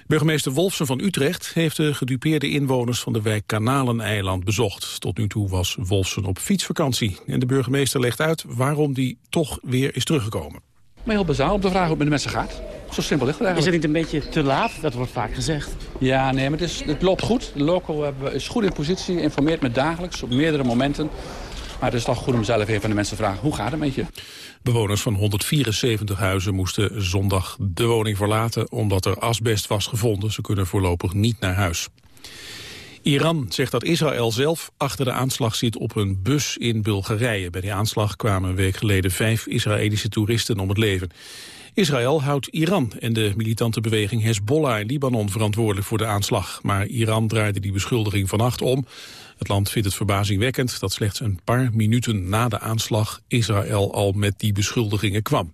Burgemeester Wolfsen van Utrecht heeft de gedupeerde inwoners van de wijk Kanaleneiland bezocht. Tot nu toe was Wolfsen op fietsvakantie. En de burgemeester legt uit waarom die toch weer is teruggekomen. Maar heel bazaal om te vragen hoe het met de mensen gaat. Zo simpel ligt het eigenlijk. Is het niet een beetje te laat? Dat wordt vaak gezegd. Ja, nee, maar het, is, het loopt goed. De local is goed in positie, informeert me dagelijks op meerdere momenten. Maar het is toch goed om zelf even aan de mensen te vragen, hoe gaat het met je? Bewoners van 174 huizen moesten zondag de woning verlaten omdat er asbest was gevonden. Ze kunnen voorlopig niet naar huis. Iran zegt dat Israël zelf achter de aanslag zit op een bus in Bulgarije. Bij die aanslag kwamen een week geleden vijf Israëlische toeristen om het leven. Israël houdt Iran en de militante beweging Hezbollah in Libanon verantwoordelijk voor de aanslag. Maar Iran draaide die beschuldiging vannacht om. Het land vindt het verbazingwekkend dat slechts een paar minuten na de aanslag Israël al met die beschuldigingen kwam.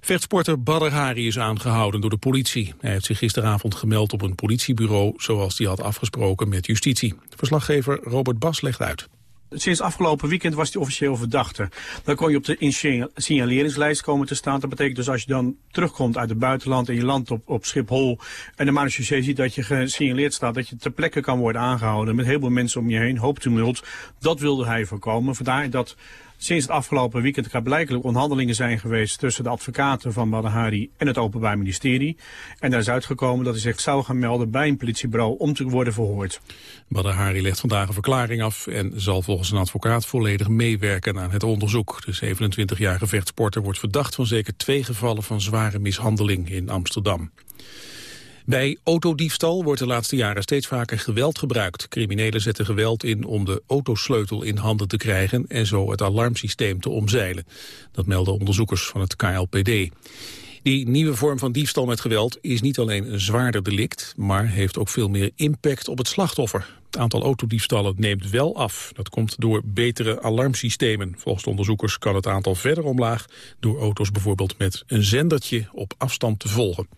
Vechtsporter Badr Hari is aangehouden door de politie. Hij heeft zich gisteravond gemeld op een politiebureau... zoals hij had afgesproken met justitie. Verslaggever Robert Bas legt uit. Sinds afgelopen weekend was hij officieel verdachte. Dan kon je op de signaleringslijst komen te staan. Dat betekent dus als je dan terugkomt uit het buitenland en je landt op, op Schiphol... en de marechaussee ziet dat je gesignaleerd staat... dat je ter plekke kan worden aangehouden met heel veel mensen om je heen, hoop tumult. Dat wilde hij voorkomen. Vandaar dat Sinds het afgelopen weekend blijkelijk onderhandelingen zijn geweest tussen de advocaten van Badahari en het Openbaar Ministerie. En daar is uitgekomen dat hij zich zou gaan melden bij een politiebureau om te worden verhoord. Badahari legt vandaag een verklaring af en zal volgens een advocaat volledig meewerken aan het onderzoek. De 27-jarige vechtsporter wordt verdacht van zeker twee gevallen van zware mishandeling in Amsterdam. Bij autodiefstal wordt de laatste jaren steeds vaker geweld gebruikt. Criminelen zetten geweld in om de autosleutel in handen te krijgen en zo het alarmsysteem te omzeilen. Dat melden onderzoekers van het KLPD. Die nieuwe vorm van diefstal met geweld is niet alleen een zwaarder delict, maar heeft ook veel meer impact op het slachtoffer. Het aantal autodiefstallen neemt wel af. Dat komt door betere alarmsystemen. Volgens de onderzoekers kan het aantal verder omlaag door auto's bijvoorbeeld met een zendertje op afstand te volgen.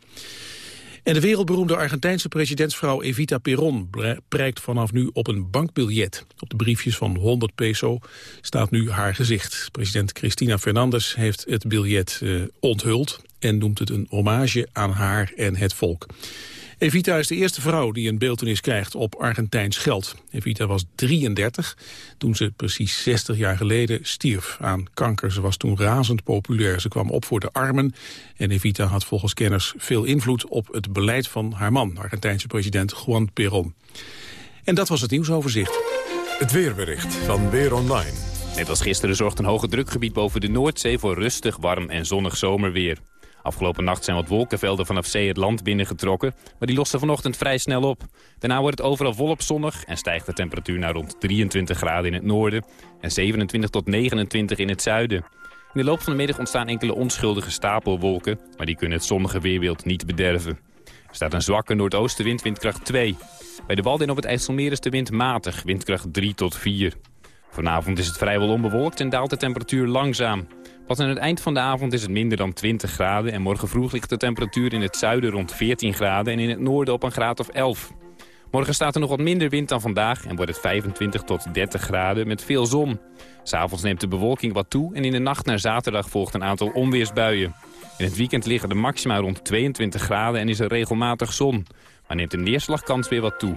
En de wereldberoemde Argentijnse presidentsvrouw Evita Perón prijkt vanaf nu op een bankbiljet. Op de briefjes van 100 peso staat nu haar gezicht. President Cristina Fernandez heeft het biljet uh, onthuld en noemt het een hommage aan haar en het volk. Evita is de eerste vrouw die een beeldenis krijgt op Argentijns geld. Evita was 33 toen ze precies 60 jaar geleden stierf aan kanker. Ze was toen razend populair. Ze kwam op voor de armen en Evita had volgens kenners veel invloed op het beleid van haar man, Argentijnse president Juan Perón. En dat was het nieuwsoverzicht. Het weerbericht van Weer Online. Net als gisteren zorgt een hoge drukgebied boven de Noordzee voor rustig, warm en zonnig zomerweer. Afgelopen nacht zijn wat wolkenvelden vanaf zee het land binnengetrokken, maar die lossen vanochtend vrij snel op. Daarna wordt het overal volop zonnig en stijgt de temperatuur naar rond 23 graden in het noorden en 27 tot 29 in het zuiden. In de loop van de middag ontstaan enkele onschuldige stapelwolken, maar die kunnen het zonnige weerbeeld niet bederven. Er staat een zwakke noordoostenwind, windkracht 2. Bij de Walden op het IJsselmeer is de wind matig, windkracht 3 tot 4. Vanavond is het vrijwel onbewolkt en daalt de temperatuur langzaam. Pas aan het eind van de avond is het minder dan 20 graden... en morgen vroeg ligt de temperatuur in het zuiden rond 14 graden... en in het noorden op een graad of 11. Morgen staat er nog wat minder wind dan vandaag... en wordt het 25 tot 30 graden met veel zon. S'avonds neemt de bewolking wat toe... en in de nacht naar zaterdag volgt een aantal onweersbuien. In het weekend liggen de maxima rond 22 graden en is er regelmatig zon. Maar neemt de neerslagkans weer wat toe.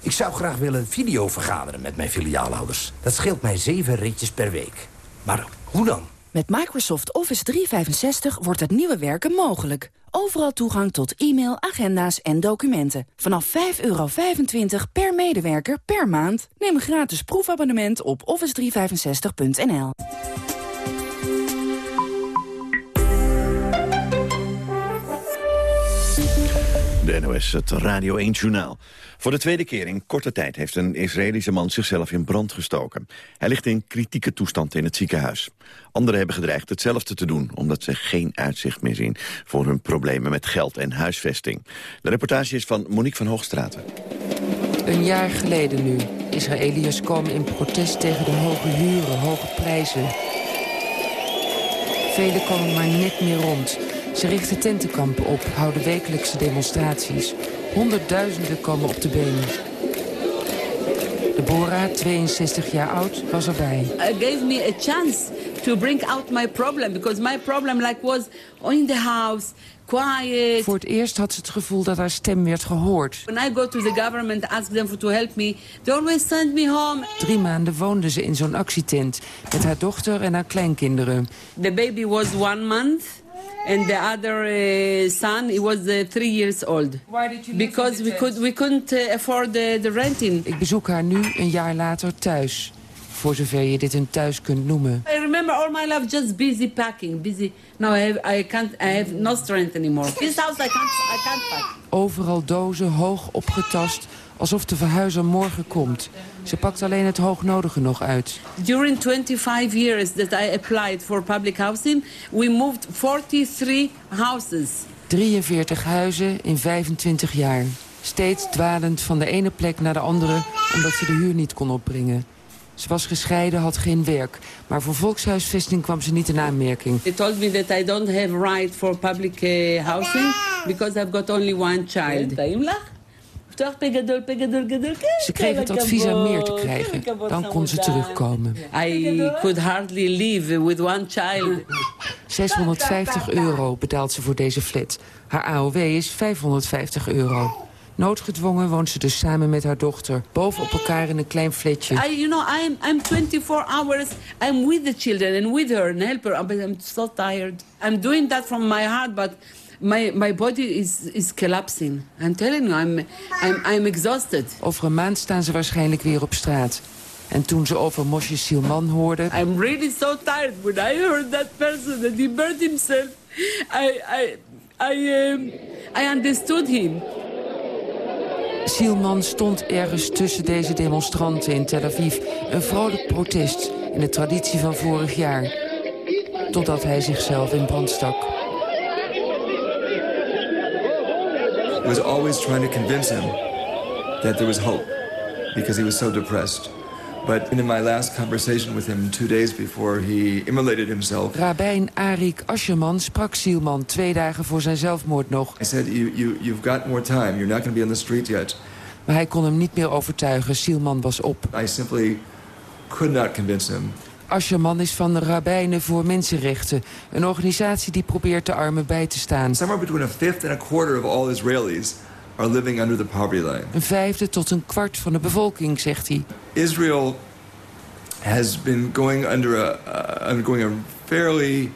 Ik zou graag willen video vergaderen met mijn filiaalhouders. Dat scheelt mij zeven ritjes per week. Maar hoe dan? Met Microsoft Office 365 wordt het nieuwe werken mogelijk. Overal toegang tot e-mail, agenda's en documenten. Vanaf 5,25 per medewerker per maand. Neem een gratis proefabonnement op office365.nl. De NOS, het Radio 1-journaal. Voor de tweede keer in korte tijd heeft een Israëlische man zichzelf in brand gestoken. Hij ligt in kritieke toestand in het ziekenhuis. Anderen hebben gedreigd hetzelfde te doen... omdat ze geen uitzicht meer zien voor hun problemen met geld en huisvesting. De reportage is van Monique van Hoogstraten. Een jaar geleden nu. Israëliërs komen in protest tegen de hoge huren, hoge prijzen. Velen komen maar net meer rond. Ze richten tentenkampen op, houden wekelijkse demonstraties. Honderdduizenden komen op de benen. Deborah, 62 jaar oud, was erbij. It gave me a chance to bring out my problem because my problem like was in the house quiet. Voor het eerst had ze het gevoel dat haar stem werd gehoord. When I go to the government ask them for to help me, they always send me home. Drie maanden woonde ze in zo'n actietent met haar dochter en haar kleinkinderen. The baby was one month. And the other uh, son, he was uh, three years old. Why did you Because we could we couldn't uh, afford the, the renting. Ik bezoek haar nu een jaar later thuis. Voor zover je dit een thuis kunt noemen. I remember all my life just busy packing, busy. Now I have, I can't, I have no strength anymore. This house I can't, I can't pack. Overal dozen, hoog opgetast, alsof de verhuizer morgen komt. Ze pakt alleen het hoognodige nog uit. During 25 years that I applied for public housing, we moved 43 houses. 43 huizen in 25 jaar. Steeds dwalend van de ene plek naar de andere, omdat ze de huur niet kon opbrengen. Ze was gescheiden, had geen werk. Maar voor volkshuisvesting kwam ze niet in aanmerking. They told me that I don't have right for public uh, housing because I've got only one child. Ze kreeg het advies aan meer te krijgen. Dan kon ze terugkomen. I could hardly live with one child. 650 euro betaalt ze voor deze flat. Haar AOW is 550 euro. Noodgedwongen woont ze dus samen met haar dochter. Boven op elkaar in een klein flatje. I, you know, I'm, I'm 24 hours. I'm with the children and with her and help her. But I'm so tired. I'm doing that from my heart, but my, my body is, is collapsing. I'm telling you, I'm, I'm, I'm exhausted. Over een maand staan ze waarschijnlijk weer op straat. En toen ze over Moshe Silman hoorde... I'm really so tired when I heard that person that he burned himself. I, I, I, um, I understood him. Sielman stond ergens tussen deze demonstranten in Tel Aviv. Een vrolijk protest in de traditie van vorig jaar. Totdat hij zichzelf in brand stak. Was always trying to convince him that there was hope because he was so depressed. But in my last conversation with him two days before he immolated himself... Rabijn Arik Ascherman sprak Sielman twee dagen voor zijn zelfmoord nog. I said, you, you, you've got more time. You're not going to be on the street yet. Maar hij kon hem niet meer overtuigen. Sielman was op. I simply could not convince him. Ascherman is van de Rabbijnen voor Mensenrechten. Een organisatie die probeert de armen bij te staan. Somewhere between a fifth and a quarter of all Israelis are living under the poverty line. Een vijfde tot een kwart van de bevolking, zegt hij. Israel has been going under a, uh, undergoing a fairly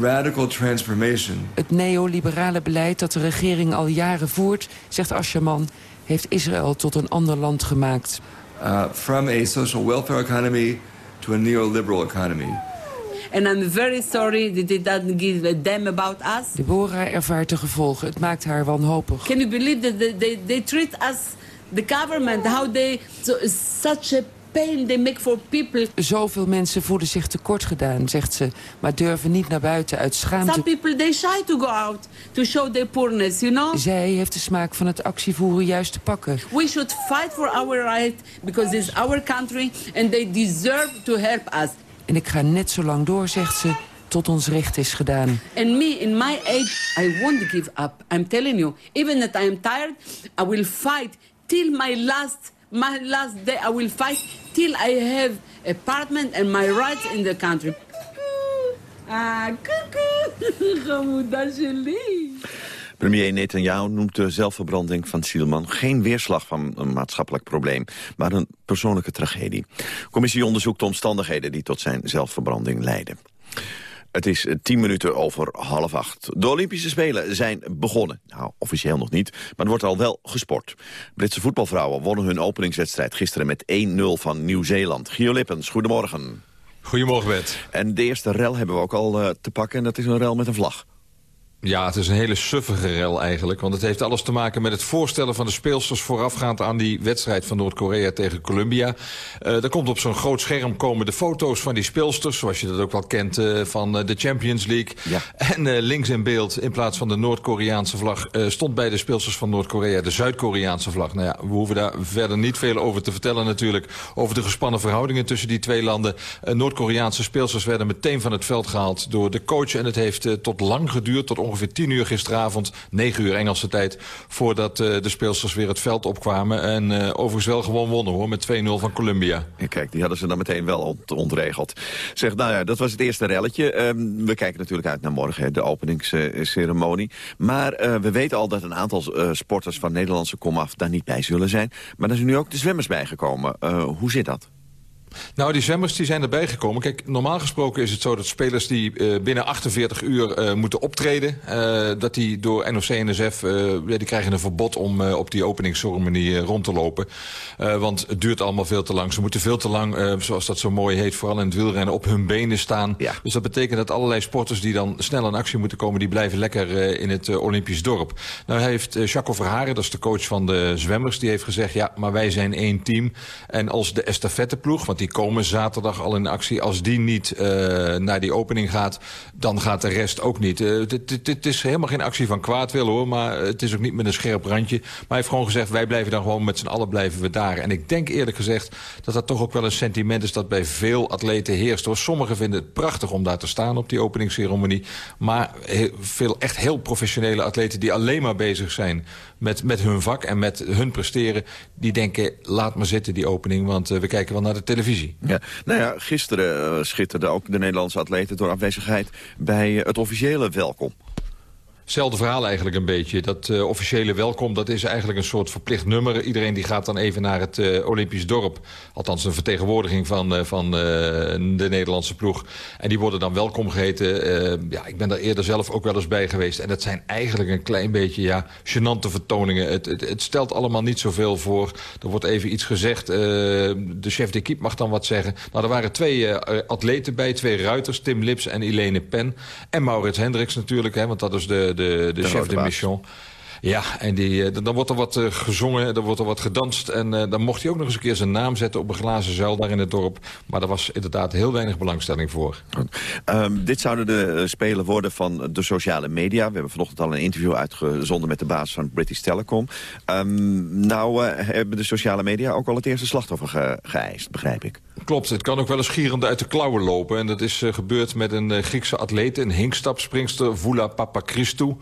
radical transformation. Het neoliberale beleid dat de regering al jaren voert, zegt Ascherman, heeft Israël tot een ander land gemaakt. Uh, from a social welfare economy to a neoliberal economy. And I'm very sorry that they doesn't give a damn about us. Deborah ervaart de gevolgen. Het maakt haar wanhopig. Can you believe that they, they, they treat us, the government, how they, so, such a pain they make for people. Zoveel mensen voelen zich tekort gedaan, zegt ze, maar durven niet naar buiten uit schaamte. Some people they shy to go out to show their poorness, you know. Zij heeft de smaak van het actievoeren juist te pakken. We should fight for our right because it's our country and they deserve to help us. En ik ga net zo lang door, zegt ze, tot ons recht is gedaan. And me, in my age, I won't give up. I'm telling you, even that I am tired, I will fight till my last, my last day. I will fight till I have apartment and my rights in the country. Ah, cuckoo. Premier Netanyahu noemt de zelfverbranding van Sielman geen weerslag van een maatschappelijk probleem, maar een persoonlijke tragedie. De commissie onderzoekt de omstandigheden die tot zijn zelfverbranding leiden. Het is tien minuten over half acht. De Olympische Spelen zijn begonnen. Nou, officieel nog niet, maar er wordt al wel gesport. Britse voetbalvrouwen wonnen hun openingswedstrijd gisteren met 1-0 van Nieuw-Zeeland. Gio Lippens, goedemorgen. Goedemorgen, Bert. En de eerste rel hebben we ook al uh, te pakken en dat is een rel met een vlag. Ja, het is een hele suffige rel eigenlijk. Want het heeft alles te maken met het voorstellen van de speelsters... voorafgaand aan die wedstrijd van Noord-Korea tegen Colombia. Uh, er komt op zo'n groot scherm komen de foto's van die speelsters... zoals je dat ook wel kent uh, van uh, de Champions League. Ja. En links in beeld, in plaats van de Noord-Koreaanse vlag... stond bij de speelsters van Noord-Korea de Zuid-Koreaanse vlag. Nou ja, we hoeven daar verder niet veel over te vertellen natuurlijk... over de gespannen verhoudingen tussen die twee landen. Noord-Koreaanse speelsters werden meteen van het veld gehaald door de coach... en het heeft tot lang geduurd, tot ongeveer 10 uur gisteravond, 9 uur Engelse tijd... voordat uh, de speelsters weer het veld opkwamen. En uh, overigens wel gewoon wonnen hoor, met 2-0 van Colombia. Kijk, die hadden ze dan meteen wel ont ontregeld. Zeg, nou ja, dat was het eerste relletje. Um, we kijken natuurlijk uit naar morgen, de openingsceremonie. Maar uh, we weten al dat een aantal sporters van Nederlandse komaf daar niet bij zullen zijn. Maar er zijn nu ook de zwemmers bijgekomen. hoe zit dat? Nou, die zwemmers die zijn erbij gekomen. Kijk, normaal gesproken is het zo dat spelers die uh, binnen 48 uur uh, moeten optreden... Uh, dat die door NOC-NSF, ja, die krijgen een verbod om op die openingsceremonie rond te lopen. want het duurt allemaal veel te lang. Ze moeten veel te lang, zoals dat zo mooi heet, vooral in het wielrennen, op hun benen staan. Ja. Dus dat betekent dat allerlei sporters die dan snel in actie moeten komen... die blijven lekker in het Olympisch dorp. Nou heeft Jaco Verharen, dat is de coach van de zwemmers... die heeft gezegd, ja, maar wij zijn één team. En als de estafetteploeg, want die komen zaterdag al in actie. Als die niet uh, naar die opening gaat, dan gaat de rest ook niet. Het is helemaal geen actie van kwaad willen hoor, maar het is ook niet met een scherp randje. Maar hij heeft gewoon gezegd, wij blijven dan gewoon met z'n allen blijven we daar. En ik denk eerlijk gezegd dat dat toch ook wel een sentiment is dat bij veel atleten heerst. Hoor. Sommigen vinden het prachtig om daar te staan op die openingsceremonie. Maar veel echt heel professionele atleten die alleen maar bezig zijn met, met hun vak en met hun presteren... die denken, laat maar zitten die opening, want uh, we kijken wel naar de televisie. Ja, nou ja, gisteren uh, schitterde ook de Nederlandse atleten... door afwezigheid bij uh, het officiële welkom. Hetzelfde verhaal eigenlijk een beetje. Dat uh, officiële welkom, dat is eigenlijk een soort verplicht nummer. Iedereen die gaat dan even naar het uh, Olympisch dorp. Althans een vertegenwoordiging van, uh, van de Nederlandse ploeg. En die worden dan welkom geheten. ja, ik ben daar eerder zelf ook wel eens bij geweest. En dat zijn eigenlijk een klein beetje ja, gênante vertoningen. Het, het, het stelt allemaal niet zoveel voor. Er wordt even iets gezegd. de chef d'équipe mag dan wat zeggen. Nou, er waren twee atleten bij. Twee ruiters, Tim Lips en Helene Pen. En Maurits Hendricks natuurlijk, hè, want dat is de de, de, chef de mission. Ja, en die, dan wordt er wat uh, gezongen, dan wordt er wat gedanst. En uh, dan mocht hij ook nog eens een keer zijn naam zetten op een glazen zuil daar in het dorp. Maar daar was inderdaad heel weinig belangstelling voor. Um, dit zouden de spelen worden van de sociale media. We hebben vanochtend al een interview uitgezonden met de baas van British Telecom. Um, nou uh, hebben de sociale media ook al het eerste slachtoffer ge geëist, begrijp ik. Klopt, het kan ook wel eens gierend uit de klauwen lopen. En dat is uh, gebeurd met een Griekse atleet, een hinkstapspringster, Voula Papachristou.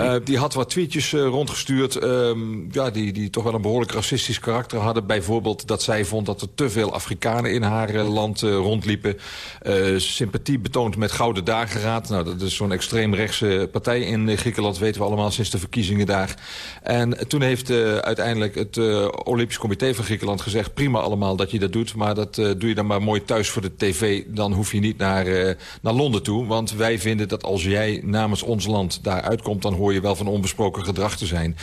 Uh, die had wat tweetjes rondgestuurd um, ja, die, die toch wel een behoorlijk racistisch karakter hadden. Bijvoorbeeld dat zij vond dat er te veel Afrikanen in haar uh, land rondliepen. sympathie betoond met Gouden Dageraad. Nou, dat is zo'n extreemrechtse partij in Griekenland, weten we allemaal sinds de verkiezingen daar. En toen heeft uiteindelijk het Olympisch Comité van Griekenland gezegd... prima allemaal dat je dat doet, maar dat doe je dan maar mooi thuis voor de tv. Dan hoef je niet naar, naar Londen toe. Want wij vinden dat als jij namens ons land daar uitkomt... dan hoor je wel van onbesproken gedrag zijn.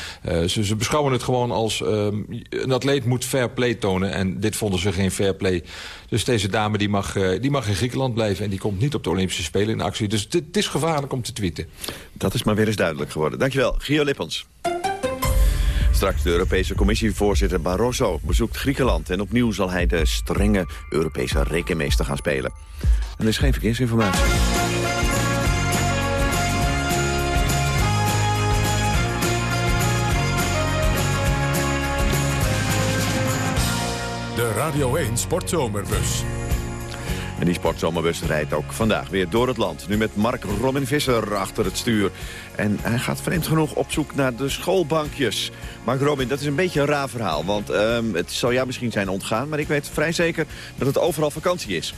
ze, ze, beschouwen het gewoon als... Ehm, een atleet moet fair play tonen. En dit vonden ze geen fair play. Dus deze dame die mag, die mag in Griekenland blijven. En die komt niet op de Olympische Spelen in actie. Dus het is gevaarlijk om te tweeten. Dat is maar weer eens duidelijk geworden. Dankjewel, Gio Lippens. Straks de Europese Commissievoorzitter Barroso bezoekt Griekenland... en opnieuw zal hij de strenge Europese rekenmeester gaan spelen. En er is geen verkeersinformatie. Radio 1 Sportzomerbus. En die sportzomerbus rijdt ook vandaag weer door het land. Nu met Mark Robin Visser achter het stuur. En hij gaat vreemd genoeg op zoek naar de schoolbankjes. Mark Robin, dat is een beetje een raar verhaal. Want um, het zal jou misschien zijn ontgaan... maar ik weet vrij zeker dat het overal vakantie is.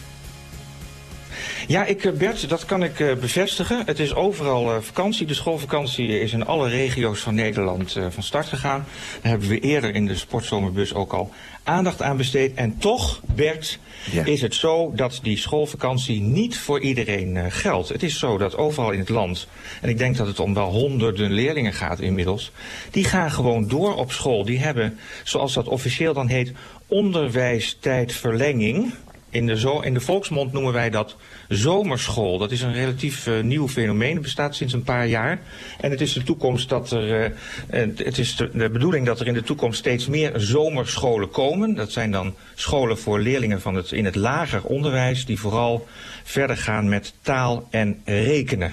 Ja, ik, eh, Bert, dat kan ik uh, bevestigen. Het is overal uh, vakantie. De schoolvakantie is in alle regio's van Nederland van start gegaan. Daar hebben we eerder in de sportzomerbus ook al aandacht aan besteed. En toch, Bert, is het zo dat die schoolvakantie niet voor iedereen uh, geldt. Het is zo dat overal in het land, en ik denk dat het om wel honderden leerlingen gaat inmiddels, die gaan gewoon door op school. Die hebben, zoals dat officieel dan heet, onderwijstijdverlenging. In de, zo, in de volksmond noemen wij dat zomerschool. Dat is een relatief uh, nieuw fenomeen. Het bestaat sinds een paar jaar. En het is de toekomst dat er. Uh, het is de, bedoeling dat er in de toekomst steeds meer zomerscholen komen. Dat zijn dan scholen voor leerlingen van het, in het lager onderwijs. Die vooral verder gaan met taal en rekenen.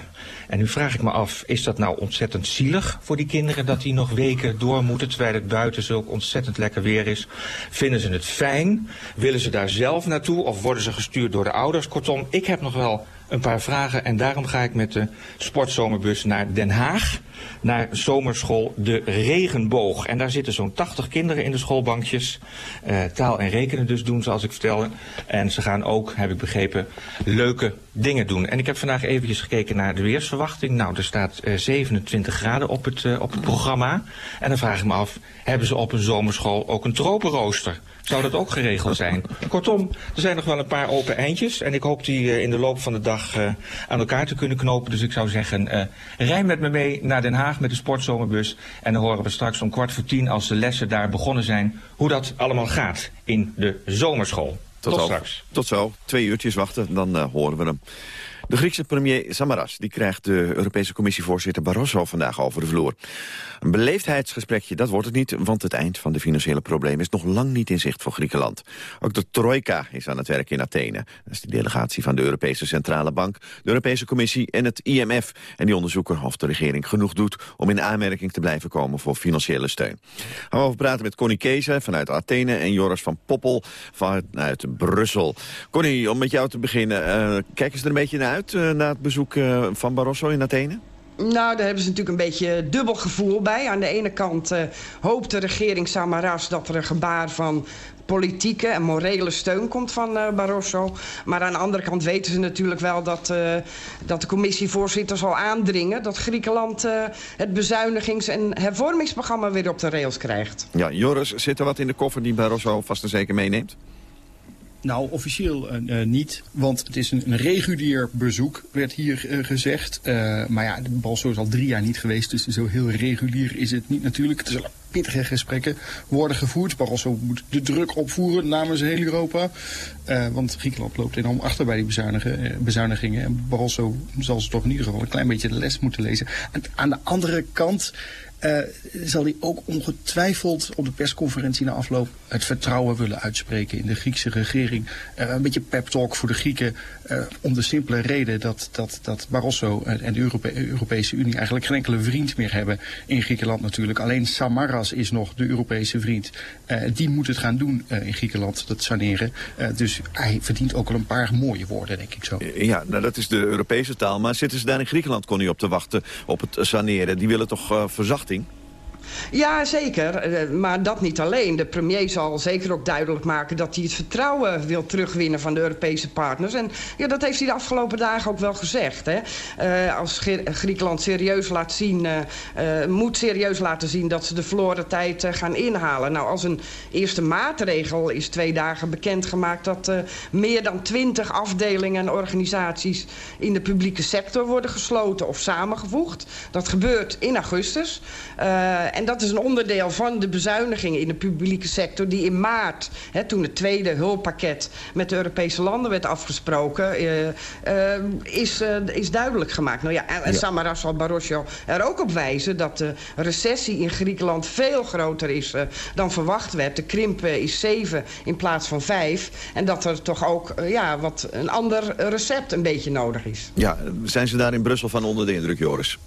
En nu vraag ik me af, is dat nou ontzettend zielig voor die kinderen dat die nog weken door moeten terwijl het buiten zo ontzettend lekker weer is? Vinden ze het fijn? Willen ze daar zelf naartoe of worden ze gestuurd door de ouders? Kortom, ik heb nog wel een paar vragen en daarom ga ik met de sportzomerbus naar Den Haag. Naar zomerschool De Regenboog. En daar zitten zo'n 80 kinderen in de schoolbankjes. Uh, taal en rekenen dus doen, zoals ik vertelde. En ze gaan ook, heb ik begrepen, leuke dingen doen. En ik heb vandaag eventjes gekeken naar de weersverwachting. Nou, er staat uh, 27 graden op het, uh, op het programma. En dan vraag ik me af, hebben ze op een zomerschool ook een tropenrooster? Zou dat ook geregeld zijn? Kortom, er zijn nog wel een paar open eindjes. En ik hoop die in de loop van de dag aan elkaar te kunnen knopen. Dus ik zou zeggen, rij met me mee naar Den Haag met de sportzomerbus. En dan horen we straks om kwart voor tien, als de lessen daar begonnen zijn, hoe dat allemaal gaat in de zomerschool. Tot, Tot straks. Tot zo. Twee uurtjes wachten, dan horen we hem. De Griekse premier Samaras die krijgt de Europese commissievoorzitter Barroso vandaag over de vloer. Een beleefdheidsgesprekje, dat wordt het niet, want het eind van de financiële problemen is nog lang niet in zicht voor Griekenland. Ook de Trojka is aan het werk in Athene. Dat is de delegatie van de Europese Centrale Bank, de Europese Commissie en het IMF. En die onderzoeken of de regering genoeg doet om in aanmerking te blijven komen voor financiële steun. Gaan we over praten met Connie Kees vanuit Athene en Joris van Poppel vanuit Brussel. Connie, om met jou te beginnen, uh, kijken ze er een beetje naar uit uh, na het bezoek uh, van Barroso in Athene? Nou, daar hebben ze natuurlijk een beetje dubbel gevoel bij. Aan de ene kant uh, hoopt de regering Samaras dat er een gebaar van politieke en morele steun komt van uh, Barroso. Maar aan de andere kant weten ze natuurlijk wel dat, uh, dat de commissievoorzitter zal aandringen... dat Griekenland het bezuinigings- en hervormingsprogramma weer op de rails krijgt. Ja, Joris, zit er wat in de koffer die Barroso vast en zeker meeneemt? Nou, officieel uh, niet, want het is een, een regulier bezoek, werd hier uh, gezegd. Maar ja, Barroso is al drie jaar niet geweest, dus zo heel regulier is het niet natuurlijk. Het wel pittige gesprekken worden gevoerd. Barroso moet de druk opvoeren namens heel Europa. want Griekenland loopt enorm achter bij die bezuinigingen. En Barroso zal ze toch in ieder geval een klein beetje de les moeten lezen. En aan de andere kant uh, zal hij ook ongetwijfeld op de persconferentie na afloop het vertrouwen willen uitspreken in de Griekse regering. Uh, een beetje pep talk voor de Grieken uh, om de simpele reden dat, dat, dat Barroso en de Europe Europese Unie eigenlijk geen enkele vriend meer hebben in Griekenland natuurlijk. Alleen Samaras is nog de Europese vriend. die moet het gaan doen in Griekenland, dat saneren. dus hij verdient ook al een paar mooie woorden, denk ik zo. Ja, nou, dat is de Europese taal. Maar zitten ze daar in Griekenland, kon u op te wachten, op het saneren? Die willen toch verzachten? Ja, zeker. Eh, maar dat niet alleen. De premier zal zeker ook duidelijk maken... dat hij het vertrouwen wil terugwinnen van de Europese partners. En ja, dat heeft hij de afgelopen dagen ook wel gezegd. Hè. Uh, als Griekenland serieus laat zien... Uh, moet serieus laten zien dat ze de verloren tijd gaan inhalen. Nou, als een eerste maatregel is twee dagen bekendgemaakt... dat meer dan twintig afdelingen en organisaties... in de publieke sector worden gesloten of samengevoegd. Dat gebeurt in augustus. en dat is een onderdeel van de bezuinigingen in de publieke sector... die in maart, hè, toen het tweede hulppakket met de Europese landen werd afgesproken... Uh, uh, is, uh, is duidelijk gemaakt. Nou ja, en, en Samaras zal Barroso er ook op wijzen... dat de recessie in Griekenland veel groter is dan verwacht werd. De krimp is 7 in plaats van 5. En dat er toch ook ja, wat een ander recept een beetje nodig is. Ja, zijn ze daar in Brussel van onder de indruk, Joris?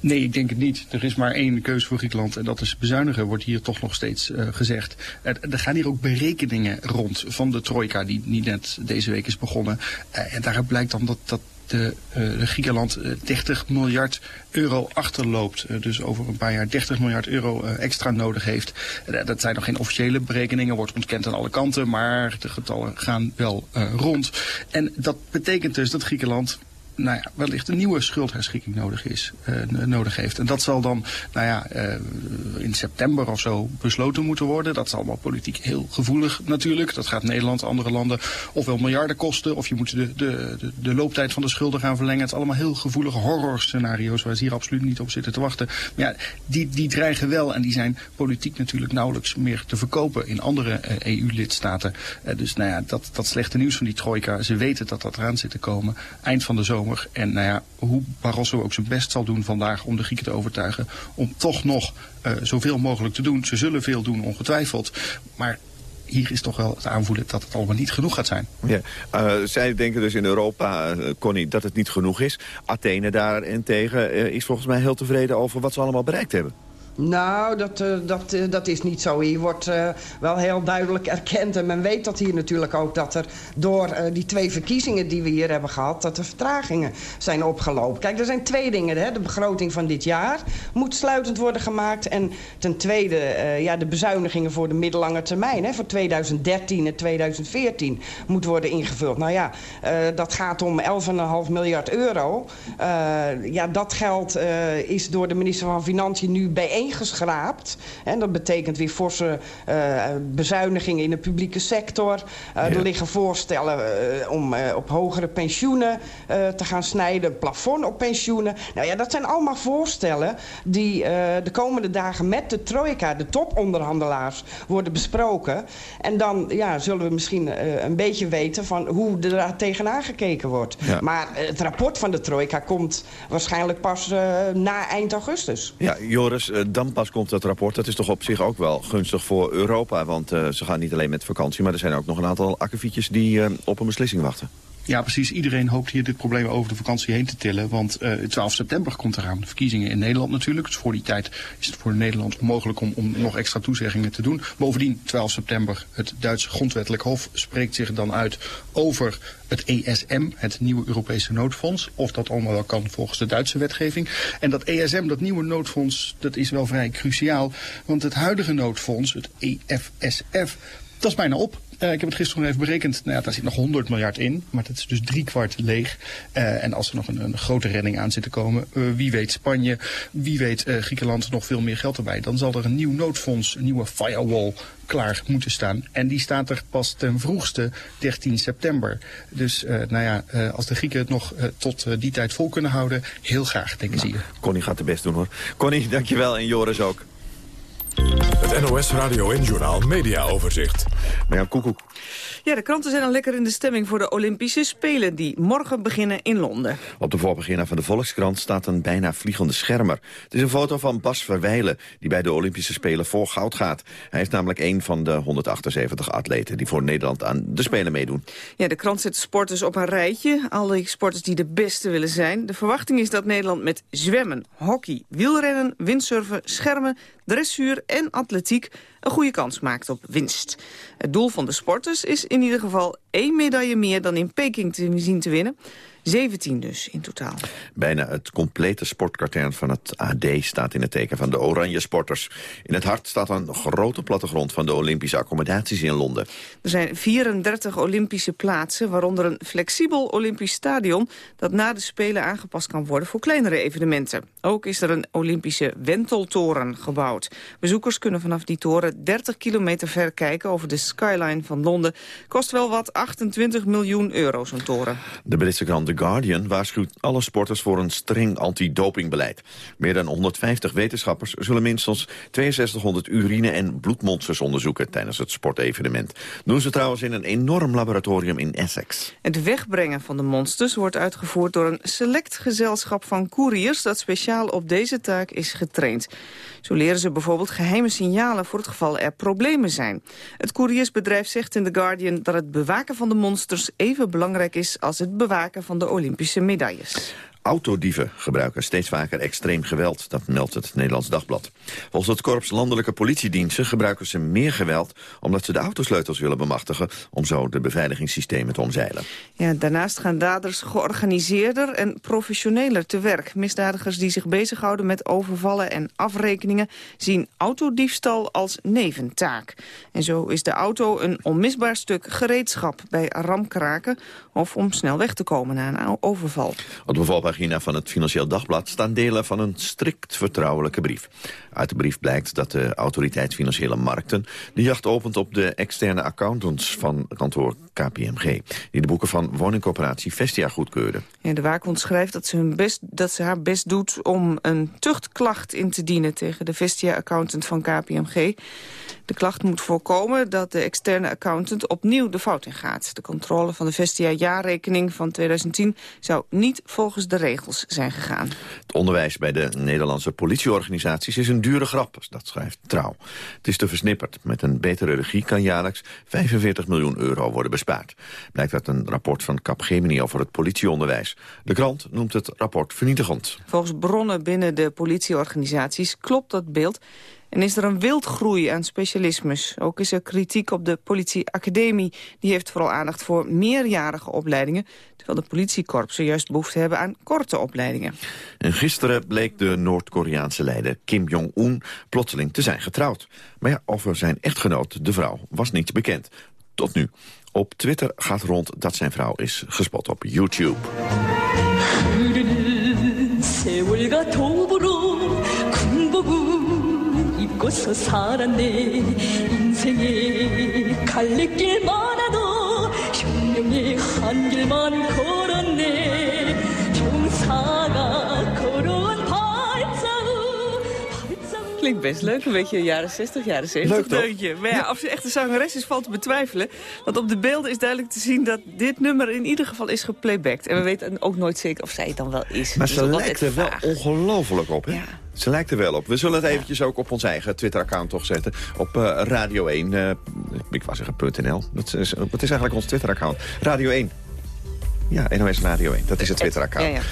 Nee, ik denk het niet. Er is maar één keuze voor Griekenland en dat is bezuinigen, wordt hier toch nog steeds uh, gezegd. Er, gaan hier ook berekeningen rond van de trojka die, die net deze week is begonnen. Uh, en daaruit blijkt dan dat, dat de, uh, de Griekenland 30 miljard euro achterloopt. dus over een paar jaar 30 miljard euro extra nodig heeft. dat zijn nog geen officiële berekeningen, wordt ontkend aan alle kanten, maar de getallen gaan wel rond. En dat betekent dus dat Griekenland nou ja, wellicht een nieuwe schuldherschikking nodig, is, uh, nodig heeft. En dat zal dan nou ja, uh, in september of zo besloten moeten worden. Dat is allemaal politiek heel gevoelig natuurlijk. Dat gaat Nederland, andere landen ofwel miljarden kosten... of je moet de, de, de, looptijd van de schulden gaan verlengen. Het is allemaal heel gevoelige horrorscenario's... waar ze hier absoluut niet op zitten te wachten. Maar ja, die, die dreigen wel en die zijn politiek natuurlijk nauwelijks meer te verkopen... in andere EU-lidstaten. dus nou ja, dat, dat slechte nieuws van die trojka... ze weten dat dat eraan zit te komen. Eind van de zomer en nou ja, hoe Barroso ook zijn best zal doen vandaag om de Grieken te overtuigen... om toch nog uh, zoveel mogelijk te doen. Ze zullen veel doen, ongetwijfeld. Maar hier is toch wel het aanvoelen dat het allemaal niet genoeg gaat zijn. Ja. Uh, zij denken dus in Europa, uh, Connie, dat het niet genoeg is. Athene daarentegen uh, is volgens mij heel tevreden over wat ze allemaal bereikt hebben. Nou, dat, uh, dat, uh, dat is niet zo. Hier wordt uh, wel heel duidelijk erkend. En men weet dat hier natuurlijk ook dat er door die twee verkiezingen die we hier hebben gehad... dat er vertragingen zijn opgelopen. Kijk, er zijn twee dingen. Hè. De begroting van dit jaar moet sluitend worden gemaakt. En ten tweede ja, de bezuinigingen voor de middellange termijn. Hè, voor 2013 en 2014 moet worden ingevuld. Nou ja, dat gaat om 11,5 miljard euro. ja, dat geld is door de minister van Financiën nu bijeen geschraapt. En dat betekent weer forse uh, bezuinigingen in de publieke sector. Uh, ja. Er liggen voorstellen uh, om op hogere pensioenen te gaan snijden. Plafond op pensioenen. Nou ja, dat zijn allemaal voorstellen die de komende dagen met de trojka, de toponderhandelaars, worden besproken. En dan ja, zullen we misschien een beetje weten van hoe er daar tegenaan gekeken wordt. Ja. Maar het rapport van de trojka komt waarschijnlijk pas na eind augustus. Ja, Joris, dan pas komt dat rapport. Dat is toch op zich ook wel gunstig voor Europa. Want uh, ze gaan niet alleen met vakantie, maar er zijn ook nog een aantal akkefietjes die uh, op een beslissing wachten. Ja, precies. Iedereen hoopt hier dit probleem over de vakantie heen te tillen. Want uh, 12 september komt eraan. De verkiezingen in Nederland natuurlijk. Dus voor die tijd is het voor Nederland onmogelijk om, om nog extra toezeggingen te doen. Bovendien, 12 september, het Duitse grondwettelijk hof spreekt zich dan uit over het ESM, het nieuwe Europese noodfonds. Of dat allemaal wel kan volgens de Duitse wetgeving. En dat ESM, dat nieuwe noodfonds, dat is wel vrij cruciaal. Want het huidige noodfonds, het EFSF, dat is bijna op. Uh, ik heb het gisteren nog even berekend. Nou ja, daar zit nog 100 miljard in. Maar dat is dus drie kwart leeg. Uh, en als er nog een, grote redding aan zit te komen. Uh, wie weet Spanje. Wie weet Griekenland nog veel meer geld erbij. Dan zal er een nieuw noodfonds, een nieuwe firewall klaar moeten staan. En die staat er pas ten vroegste 13 september. Dus nou ja, als de Grieken het nog tot die tijd vol kunnen houden, heel graag, denken nou, ze hier. Connie gaat de best doen hoor. Connie, dankjewel en Joris ook. Het NOS Radio en Journaal Media Overzicht. Ja, koekoek. Ja, de kranten zijn al lekker in de stemming voor de Olympische Spelen... die morgen beginnen in Londen. Op de voorpagina van de Volkskrant staat een bijna vliegende schermer. Het is een foto van Bas Verwijlen, die bij de Olympische Spelen voor goud gaat. Hij is namelijk een van de 178 atleten... die voor Nederland aan de Spelen meedoen. Ja, de krant zet sporters op een rijtje. Alle sporters die de beste willen zijn. De verwachting is dat Nederland met zwemmen, hockey, wielrennen, windsurfen... schermen, dressuur en atletiek een goede kans maakt op winst. Het doel van de sporters is in ieder geval één medaille meer dan in Peking te zien te winnen. 17 dus in totaal. Bijna het complete sportkatern van het AD staat in het teken van de oranje sporters. In het hart staat een grote plattegrond van de Olympische accommodaties in Londen. Er zijn 34 Olympische plaatsen, waaronder een flexibel Olympisch stadion... dat na de Spelen aangepast kan worden voor kleinere evenementen. Ook is er een Olympische wenteltoren gebouwd. Bezoekers kunnen vanaf die toren 30 kilometer ver kijken over de skyline van Londen. Kost wel wat 28 miljoen euro, zo'n toren. De Britse krant The Guardian waarschuwt alle sporters voor een streng antidopingbeleid. Meer dan 150 wetenschappers zullen minstens 6200 urine- en bloedmonsters onderzoeken tijdens het sportevenement. Doen ze trouwens in een enorm laboratorium in Essex. Het wegbrengen van de monsters wordt uitgevoerd door een select gezelschap van couriers dat speciaal op deze taak is getraind. Zo leren ze bijvoorbeeld geheime signalen voor het geval er problemen zijn. Het couriersbedrijf zegt in The Guardian dat het bewaken van de monsters even belangrijk is als het bewaken van de Olympische medailles. Autodieven gebruiken steeds vaker extreem geweld, dat meldt het Nederlands Dagblad. Volgens het Korps Landelijke Politiediensten gebruiken ze meer geweld... omdat ze de autosleutels willen bemachtigen om zo de beveiligingssystemen te omzeilen. Ja, daarnaast gaan daders georganiseerder en professioneler te werk. Misdadigers die zich bezighouden met overvallen en afrekeningen... zien autodiefstal als neventaak. En zo is de auto een onmisbaar stuk gereedschap bij ramkraken... of om snel weg te komen na een overval. Op de voorpagina van het Financieel Dagblad staan delen van een strikt vertrouwelijke brief. Uit de brief blijkt dat de Autoriteit Financiële Markten de jacht opent op de externe accountants van kantoor KPMG, die de boeken van woningcorporatie Vestia goedkeurden. Ja, de waakhond schrijft dat ze, hun best, dat ze haar best doet om een tuchtklacht in te dienen tegen de Vestia-accountant van KPMG. De klacht moet voorkomen dat de externe accountant opnieuw de fout in gaat. De controle van de Vestia-jaarrekening van 2010 zou niet volgens de regels zijn gegaan. Het onderwijs bij de Nederlandse politieorganisaties is een dure grap, dat schrijft Trouw. Het is te versnipperd. Met een betere regie kan jaarlijks 45 miljoen euro worden bespaard. Blijkt uit een rapport van Capgemini over het politieonderwijs. De krant noemt het rapport vernietigend. Volgens bronnen binnen de politieorganisaties klopt dat beeld en is er een wildgroei aan specialismes. Ook is er kritiek op de politieacademie. Die heeft vooral aandacht voor meerjarige opleidingen... terwijl de politiekorpsen juist behoefte hebben aan korte opleidingen. En gisteren bleek de Noord-Koreaanse leider Kim Jong-un plotseling te zijn getrouwd. Maar ja, over zijn echtgenoot, de vrouw, was niets bekend. Tot nu. Op Twitter gaat rond dat zijn vrouw is gespot op YouTube. Klinkt best leuk, een beetje jaren 60, jaren 70 Leuk, toch? deuntje. Maar ja, of ze echt een zangeres is, valt te betwijfelen. Want op de beelden is duidelijk te zien dat dit nummer in ieder geval is geplaybacked. En we weten ook nooit zeker of zij het dan wel is. Maar ze lijkt er wel ongelooflijk op, hè? Ze lijkt er wel op. We zullen het eventjes ook op ons eigen Twitter-account toch zetten. Op eh, Radio 1, eh, ik wou zeggen .nl. Dat is, wat is eigenlijk ons Twitter-account? Radio 1. Ja, NOS Radio 1. Dat is het Twitter-account. Ja, ja.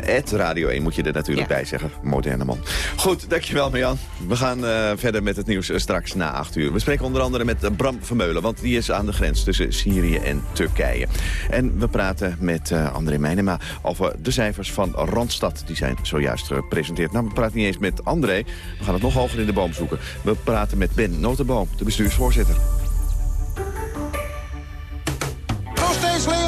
Het Radio 1 moet je er natuurlijk bij zeggen. Moderne man. Goed, dankjewel Marjan. We gaan eh, verder met het nieuws eh, straks na 8 uur. We spreken onder andere met eh, Bram Vermeulen, want die is aan de grens tussen Syrië en Turkije. En we praten met André Meijnema over de cijfers van Randstad. Die zijn zojuist gepresenteerd. Nou, we praten niet eens met André. We gaan het nog hoger in de boom zoeken. We praten met Ben Notenboom, de bestuursvoorzitter.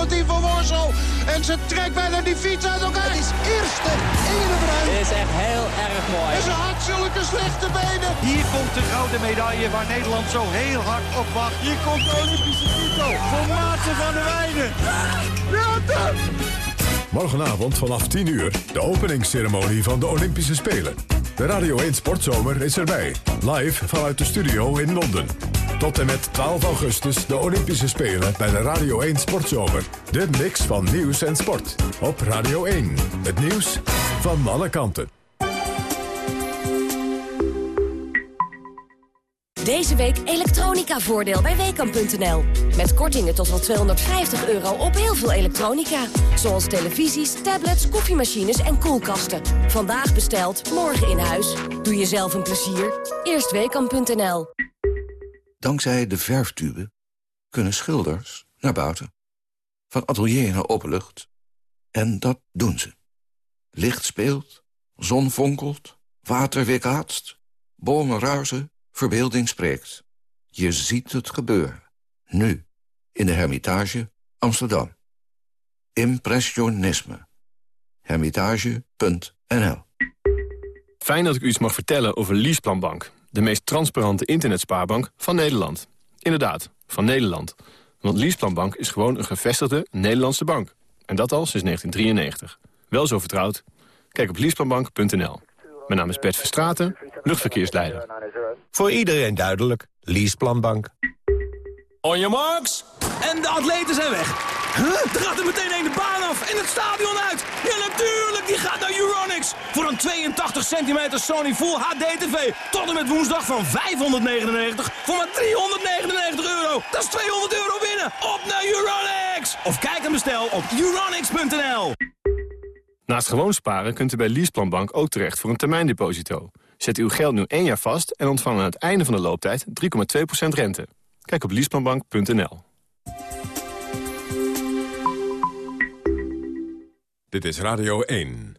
Van Worsel. En ze trekt bijna die fiets uit elkaar. Het is eerste ene eruit. Dit is echt heel erg mooi. En ze had zulke slechte benen. Hier komt de gouden medaille waar Nederland zo heel hard op wacht. Hier komt de Olympische titel voor Maarten van der Weijden. Ja, dat. Morgenavond vanaf 10 uur de openingsceremonie van de Olympische Spelen. De Radio 1 Sportzomer is erbij. Live vanuit de studio in Londen. Tot en met 12 augustus de Olympische Spelen bij de Radio 1 Sportzomer. De mix van nieuws en sport. Op Radio 1. Het nieuws van alle kanten. Deze week elektronica-voordeel bij Weekamp.nl. Met kortingen tot wel 250 euro op heel veel elektronica. Zoals televisies, tablets, koffiemachines en koelkasten. Vandaag besteld, morgen in huis. Doe jezelf een plezier. Eerst Weekamp.nl. Dankzij de verftube kunnen schilders naar buiten. Van atelier naar openlucht. En dat doen ze. Licht speelt, zon fonkelt, water weerkaatst, bomen ruizen, verbeelding spreekt. Je ziet het gebeuren. Nu, in de Hermitage, Amsterdam. Impressionisme. Hermitage.nl Fijn dat ik u iets mag vertellen over Leaseplanbank. De meest transparante internetspaarbank van Nederland. Inderdaad, van Nederland. Want Leaseplanbank is gewoon een gevestigde Nederlandse bank. En dat al sinds 1993. Wel zo vertrouwd? Kijk op leaseplanbank.nl. Mijn naam is Bert Verstraten, luchtverkeersleider. Voor iedereen duidelijk. Leaseplanbank. On your marks. En de atleten zijn weg. Huh? Er gaat er meteen een de baan af en het stadion uit. Ja, natuurlijk, die gaat naar Euronics. Voor een 82 centimeter Sony Full HD TV. Tot en met woensdag van 599 voor maar 399 euro. Dat is 200 euro winnen. Op naar Euronics. Of kijk en bestel op euronics.nl. Naast gewoon sparen kunt u bij Leaseplanbank ook terecht voor een termijndeposito. Zet uw geld nu één jaar vast en ontvang aan het einde van de looptijd 3,2% rente. Kijk op leaseplanbank.nl. Dit is Radio 1.